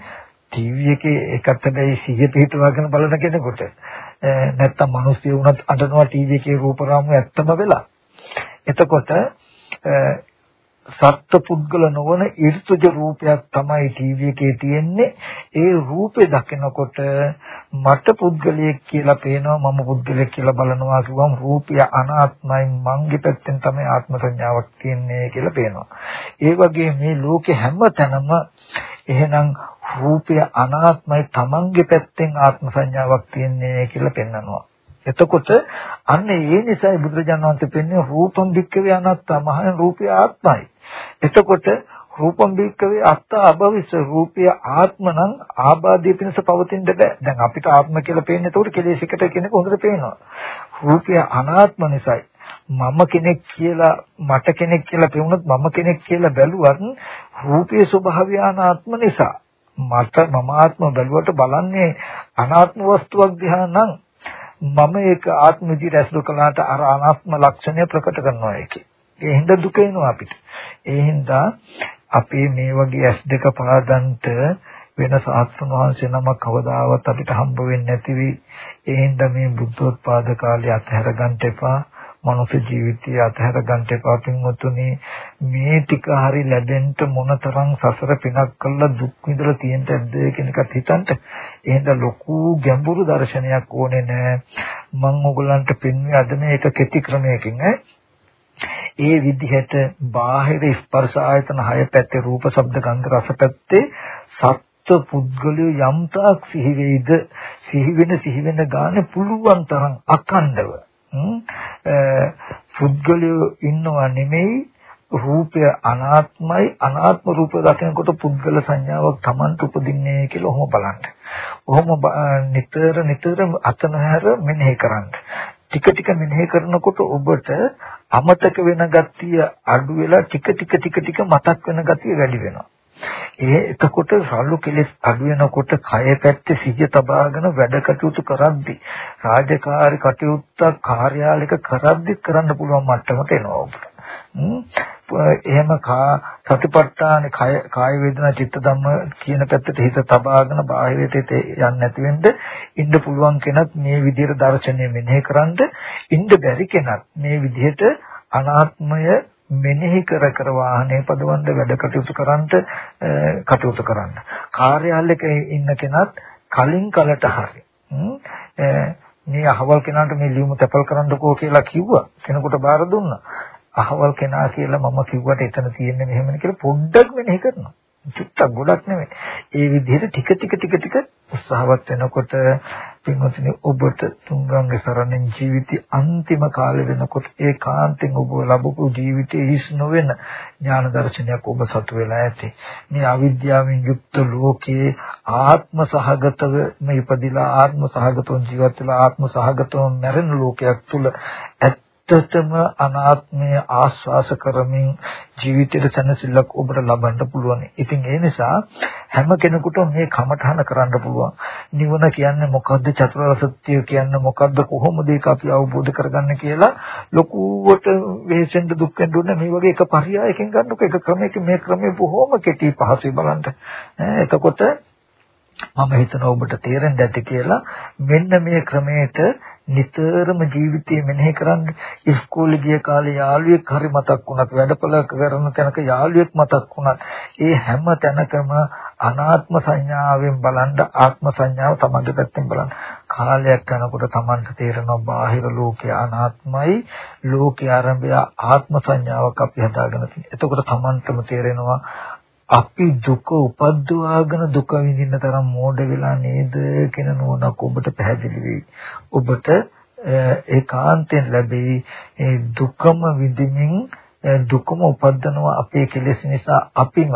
ටීවී එකේ එකත් හැබැයි සිහිය පිටවගෙන බලන කෙනෙකුට නැත්තම් මිනිස්සු වුණත් අඬනවා ටීවී එකේ රූපරාමු ඇත්තම වෙලා. එතකොට සත්පුද්ගල නොවන ඍතුජ රූපයක් තමයි ටීවී එකේ තියෙන්නේ. ඒ රූපේ දකිනකොට මට පුද්ගලයෙක් කියලා පේනවා මම පුද්ගලයෙක් කියලා බලනවා කිව්වම රූපය අනාත්මයි මංගේ පැත්තෙන් තමයි ආත්ම සංඥාවක් තියෙන්නේ කියලා පේනවා. ඒ වගේ මේ ලෝකේ හැම තැනම එහෙනම් රූපය අනාත්මයි තමන්ගේ පැත්තෙන් ආත්ම සංඥාවක් තියෙන්නේ කියලා පෙන්නනවා. එතකොට අන්න ඒ නිසා බුදුරජාණන් වහන්සේ පෙන්වන්නේ රූපම් භික්කවේ අනාත්තා මහණ රූපය ආත්මයි. එතකොට රූපම් භික්කවේ අත්ත අභවිස රූපය ආත්ම නම් ආබාධය පිණිස පවතින්න බෑ. දැන් අපිට ආත්ම කියලා පේන්නේ එතකොට කෙලෙසයකට කෙනෙක් හොඳට පේනවා. රූපය අනාත්ම නිසායි. මම කෙනෙක් කියලා මට කෙනෙක් කියලා පෙවුනොත් මම කෙනෙක් කියලා බැලුවත් රූපයේ ස්වභාවය අනාත්ම නිසා මට මම ආත්ම බැලුවට බලන්නේ අනාත්ම වස්තුවක් දිහා නම් මම ඒක ආත්ම විදිහට ඇසුරු කළාට අර අනාත්ම ලක්ෂණය ප්‍රකට කරනවා ඒකේ. ඒ හින්දා දුක එනවා අපිට. ඒ හින්දා අපි මේ වගේ ඇස් දෙක පාදන්ට වෙන සාස්ත්‍රණ වහන්සේ නම කවදාවත් අපිට හම්බ වෙන්නේ නැතිවි. ඒ හින්දා මේ බුද්ධෝත්පාද කාලේ අතහැර ගන්න එපා. මනුෂ්‍ය ජීවිතය අතහැර ගන්න එපා පින්වතුනි. මේ ටික හරි ලැබෙන්න මොනතරම් සසර පිනක් කළා දුක් විඳලා තියෙන්නද කියන එකත් හිතන්න. එහෙනම් ලොකු ගැඹුරු දර්ශනයක් ඕනේ නෑ. මම ඔයගලන්ට පෙන්වන්නේ අද මේක කෙටි ක්‍රමයකින් ඒ විදිහට බාහිර ස්පර්ශ ආයතන හය පැත්තේ රූප ශබ්ද ගන්ධ රස පැත්තේ සත්ව පුද්ගලයෝ යම්තාක් සිහි වෙයිද? සිහි වෙන සිහි වෙන ගානේ පුළුවන් තරම් අකණ්ඩව පුද්ගලයෝ ඉන්නවා නෙමෙයි රූපය අනාත්මයි අනාත්ම රූපය දකිනකොට පුද්ගල සංඥාවක් Tamanට උපදින්නේ කියලා ඔහොම බලන්න. ඔහොම නිතර නිතර අතනහැර මෙනෙහි කරන්න. ටික ටික මෙනෙහි කරනකොට ඔබට අමතක වෙන ගතිය අඩු වෙලා ටික ටික ටික ටික මතක් වෙන ගතිය වැඩි වෙනවා. ඒ එතකොට රළු කෙලෙස් අඩු වෙනකොට කය පැත්තේ සිහිය තබාගෙන වැඩ කටයුතු කරද්දි රාජකාරී කටයුත්තක් කාර්යාලයක කරද්දි කරන්න පුළුවන් මට්ටමට එනවා ඔබට. එහෙම කා සතිපට්ඨාන කය කාය වේදනා චිත්ත ධම්ම කියන පැත්තට හිත තබාගෙන බාහිරට යන්නේ නැති වෙන්න ඉන්න පුළුවන් කෙනත් මේ විදිහට දර්ශනය මෙනෙහි කරන්ද ඉන්න බැරි කෙනත් මේ විදිහට අනාත්මය මෙනෙහි කර කර වාහනේ පදවන්න වැඩ කටයුතු කරන්ට කටයුතු කරන්න. කාර්යාලයක ඉන්න කෙනත් කලින් කලට හරි මේ අහවල් කෙනාට මේ ලියුම තැපල් කරන්නකෝ කියලා කිව්වා කෙනෙකුට බාර දුන්නා. අහවල් කෙනා කියලා මම කිව්වට එතන තියෙන්නේ මෙහෙමනේ කියලා පොඩ්ඩක් මෙනෙහි කරනවා. චුට්ටක් ගොඩක් නෙමෙයි. ඒ විදිහට ටික ටික ටික ටික උත්සාහවත් වෙනකොට පින්වත්නි ඔබට තුන්වන්ගේ සරණින් ජීවිතي අන්තිම කාලේ වෙනකොට ඒ කාන්තෙන් ඔබ ලැබපු ජීවිතයේ හිස් නොවන ඥාන දර්ශනයක් ඔබ සතු වෙලා ඇති. මේ අවිද්‍යාවෙන් යුක්ත ලෝකයේ ආත්ම සහගතව මේ ඉපදිලා ආත්ම සහගතව ජීවත් වෙලා ආත්ම සහගතව මැරෙන ලෝකයක් තුල ඇත්ත ඇත්තටම අනාත්මය ආස්වාස කරමින් ජීවිතයට සැනසෙල්ලක් ඔබට ලබන්න පුළුවන්. ඉතින් ඒ නිසා හැම කෙනෙකුටම මේ කමඨහන කරන්න පුළුවන්. නිවන කියන්නේ මොකද්ද? චතුරාර්ය සත්‍ය කියන්නේ මොකද්ද? කොහොමද ඒක අපි අවබෝධ කරගන්නේ කියලා ලොකුවට වෙහෙසෙන්න දුක් වෙන්න ඕනේ මේ වගේ එක පරියායකින් ගන්නකො එක ක්‍රමයකින් මේ ක්‍රමය බොහොම කෙටි පහසුයි බලන්න. එතකොට මම හිතනවා ඔබට තේරෙන්න ඇති කියලා. මෙන්න මේ ක්‍රමයට නිතරම ජීවිතේ මෙනෙහි කරන්න. ඉස්කෝලේ ගිය කාලේ යාළුවෙක් හරි මතක් වුණත් වැඩපළ කරන තැනක යාළුවෙක් මතක් වුණත් ඒ හැම තැනකම අනාත්ම සංඥාවෙන් බලන්න ආත්ම සංඥාව තමන්ගේ පැත්තෙන් බලන්න. කාලයක් යනකොට තමන්ට තේරෙනවා බාහිර ලෝකය අනාත්මයි. ලෝකයේ ආරම්භය ආත්ම සංඥාවක් අපි හදාගෙන තියෙනවා. එතකොට තමන්ටම තේරෙනවා අපි දුක උපද්දවාගෙන දුක විඳින්න තරම් මෝඩ වෙලා නේද කියන නුවණක් ඔබට පැහැදිලි වෙයි. ඔබට ඒකාන්තයෙන් ලැබෙයි ඒ දුකම විඳින්මින් දුකම උපද්දනවා අපේ කෙලෙස් නිසා අපිම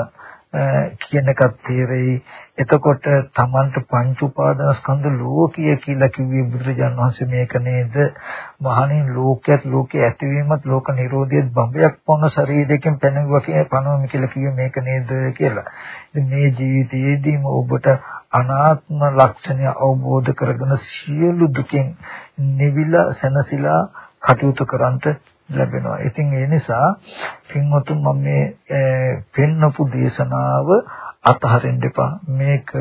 කියන එකක් තේරෙයි. එතකොට Tamanට පංච උපාදානස්කන්ධ ලෝකීය කියලා කිව්වේ බුදුරජාණන් වහන්සේ මේක නේද? මහණින් ලෝකයක් ලෝකයේ ඇතිවීමත් ලෝක නිරෝධයත් බඹයක් පොන ශරීරයෙන් පැනගුවා කියන පනවම කියලා කිව්වේ මේක නේද කියලා. මේ ජීවිතයේදීම ඔබට අනාත්ම ලක්ෂණය අවබෝධ කරගෙන සියලු දුකෙන් නිවිලා සැනසීලා කටයුතු කරන්ට ලැබෙනවා. ඉතින් ඒ නිසා පින්වතුන් මම මේ පෙන්නපු දේශනාව අතහරින්න එපා. මේක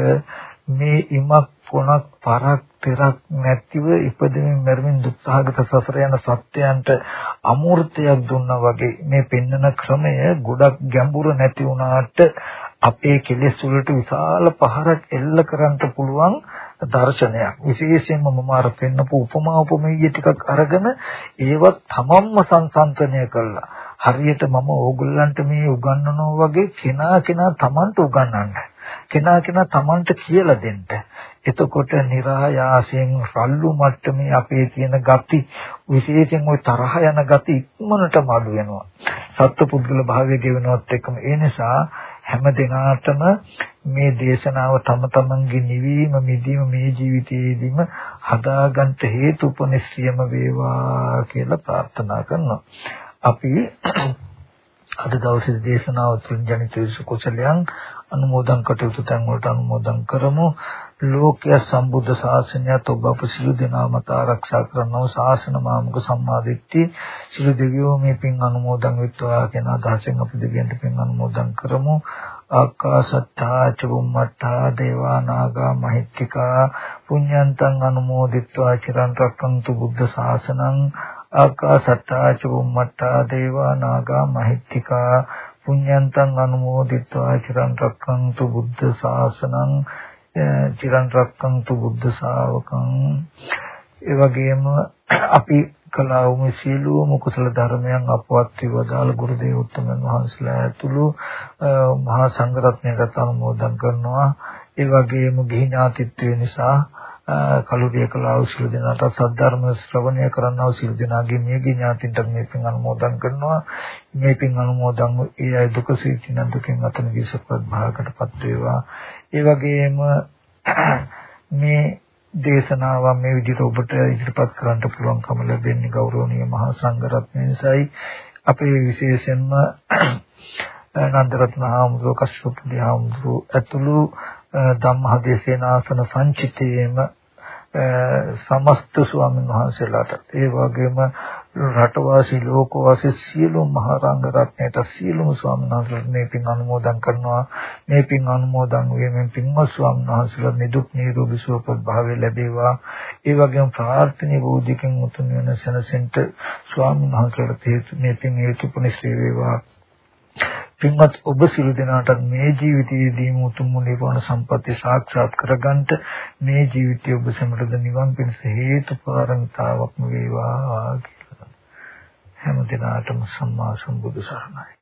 මේ ඉමක් පොණක් පරක් පෙරක් නැතිව ඉපදෙමින් මැරෙමින් දුක්සහගත සසර යන සත්‍යයන්ට අමූර්තයක් දුන්නා වගේ මේ පෙන්නන ක්‍රමය ගොඩක් ගැඹුරු නැති වුණාට අපේ කෙලෙස් වලට විශාල පහරක් එල්ල කරන්න පුළුවන් දර්ශනයක්. විශේෂයෙන්ම මම අර පෙන්නපු උපමා උපමේය ටිකක් අරගෙන ඒවත් තමන්ම සංසන්තනය කළා. හරියට මම ඕගොල්ලන්ට මේ උගන්වනවා වගේ කෙනා කෙනා තමන්ට උගන්වන්න. කෙනා කෙනා තමන්ට කියලා දෙන්න. එතකොට નિરાයාසයෙන් රල්ලු මට්ටමේ අපේ තියෙන ගති විශේෂයෙන් ওই තරහ යන ගති ඉක්මනටම අඩු වෙනවා. සත්පුද්ගල භාවය ගෙවෙනවත් එක්කම ඒ නිසා හැම දිනාටම මේ දේශනාව තම තමන්ගේ නිවීම මිදීම මේ ජීවිතයේදීම හදාගන්න හේතු උපනිශ්‍රියම වේවා කියලා ප්‍රාර්ථනා කරනවා. අපි අද දවසේ දේශනාව තුළින් ජනිත වූ කුසලයන් අනුමෝදන් කටයුතු තැන් වලට අනුමෝදන් කරමු ලෝකයේ සම්බුද්ධ ශාසනයත් ඔබ අප සියලු දෙනා මත ආරක්ෂා කරනව. ශාසන මාමුක සම්මාදිට්ඨි සියලු දෙවියෝ මේ පින් අනුමෝදන් වෙත්වා කියන අදහසෙන් අපි දෙවියන්ට පින් අනුමෝදන් කරමු. ආකාසත්තා චුම්මත්තා දේවා නාග මහිත්‍තිකා පුඤ්ඤන්තං අනුමෝදිත්වා චිරන් රක්කන්තු බුද්ධ ශාසනං. ආකාසත්තා චුම්මත්තා දේවා නාග මහිත්‍තිකා පුඤ්ඤන්තං අනුමෝදිත්වා චිරන් රක්කන්තු බුද්ධ ශාසනං. චිරන් රක්කන්තු බුද්ධ ශාවකං. ඒ වගේම අපි කළා වූ මේ සියලුම කුසල ධර්මයන් අපවත් වේවදාල ගුරු දේවෝත්තමයන් වහන්සේලා ඇතුළු මහා සංඝරත්නයට අනුමෝදන් කරනවා. ඒ වගේම ගිහි ඥාතිත්වය නිසා කලුරිය කළා වූ සියලු දෙනාට සද්ධර්ම ශ්‍රවණය කරන්නා වූ සියලු දෙනාගේ මියගිය ඥාතින්ට මේ පින් අනුමෝදන් කරනවා. මේ පින් අනුමෝදන් වූ ඒ අය දුක සිටින දුකින් අත මිදී සුවපත් භාගකටපත් වේවා. ඒ වගේම මේ දේශනාව මේ විදිහට ඔබට ඉදිරිපත් කරන්න පුළුවන්කම ලැබෙන්නේ ගෞරවනීය මහා සංඝරත්නයයි අපේ විශේෂයෙන්ම නන්දරත්න හාමුදුරුවෝ කස්සප්පුඩි හාමුදුරුවෝ ඇතුළු ධම්මහදේශේනාසන සංචිතයේම සමස්ත ස්වාමීන් වහන්සේලාට. ඒ වගේම රටවාසී ලෝකවාසී සියලුම මහරංග රත්නයට සියලුම ස්වාමීන් වහන්සේලාට මේ පින් අනුමෝදන් කරනවා. මේ පින් අනුමෝදන් වීමෙන් පින්වත් ස්වාමීන් වහන්සේලා නිදුක් නිරෝගී සුවපත් භාවය ලැබේවා. ඒ වගේම ප්‍රාර්ථනීය බෝධිකින් උතුම් වෙන සැනසෙන්ට ස්වාමීන් වහන්සේලාට හේතු මේ පින් හේතුපනිශ්‍රේ වේවා. පින්වත් ඔබ සියලු දෙනාට මේ ජීවිතයේදීම උතුම් නිවන සම්පatti සාක්ෂාත් කරගන්නට මේ ජීවිතය ඔබ සැමටද නිවන් පිණිස හේතු පාරමිතාවක්ම වේවා හැම දිනාටම සම්මා සම්බුදු සරණයි.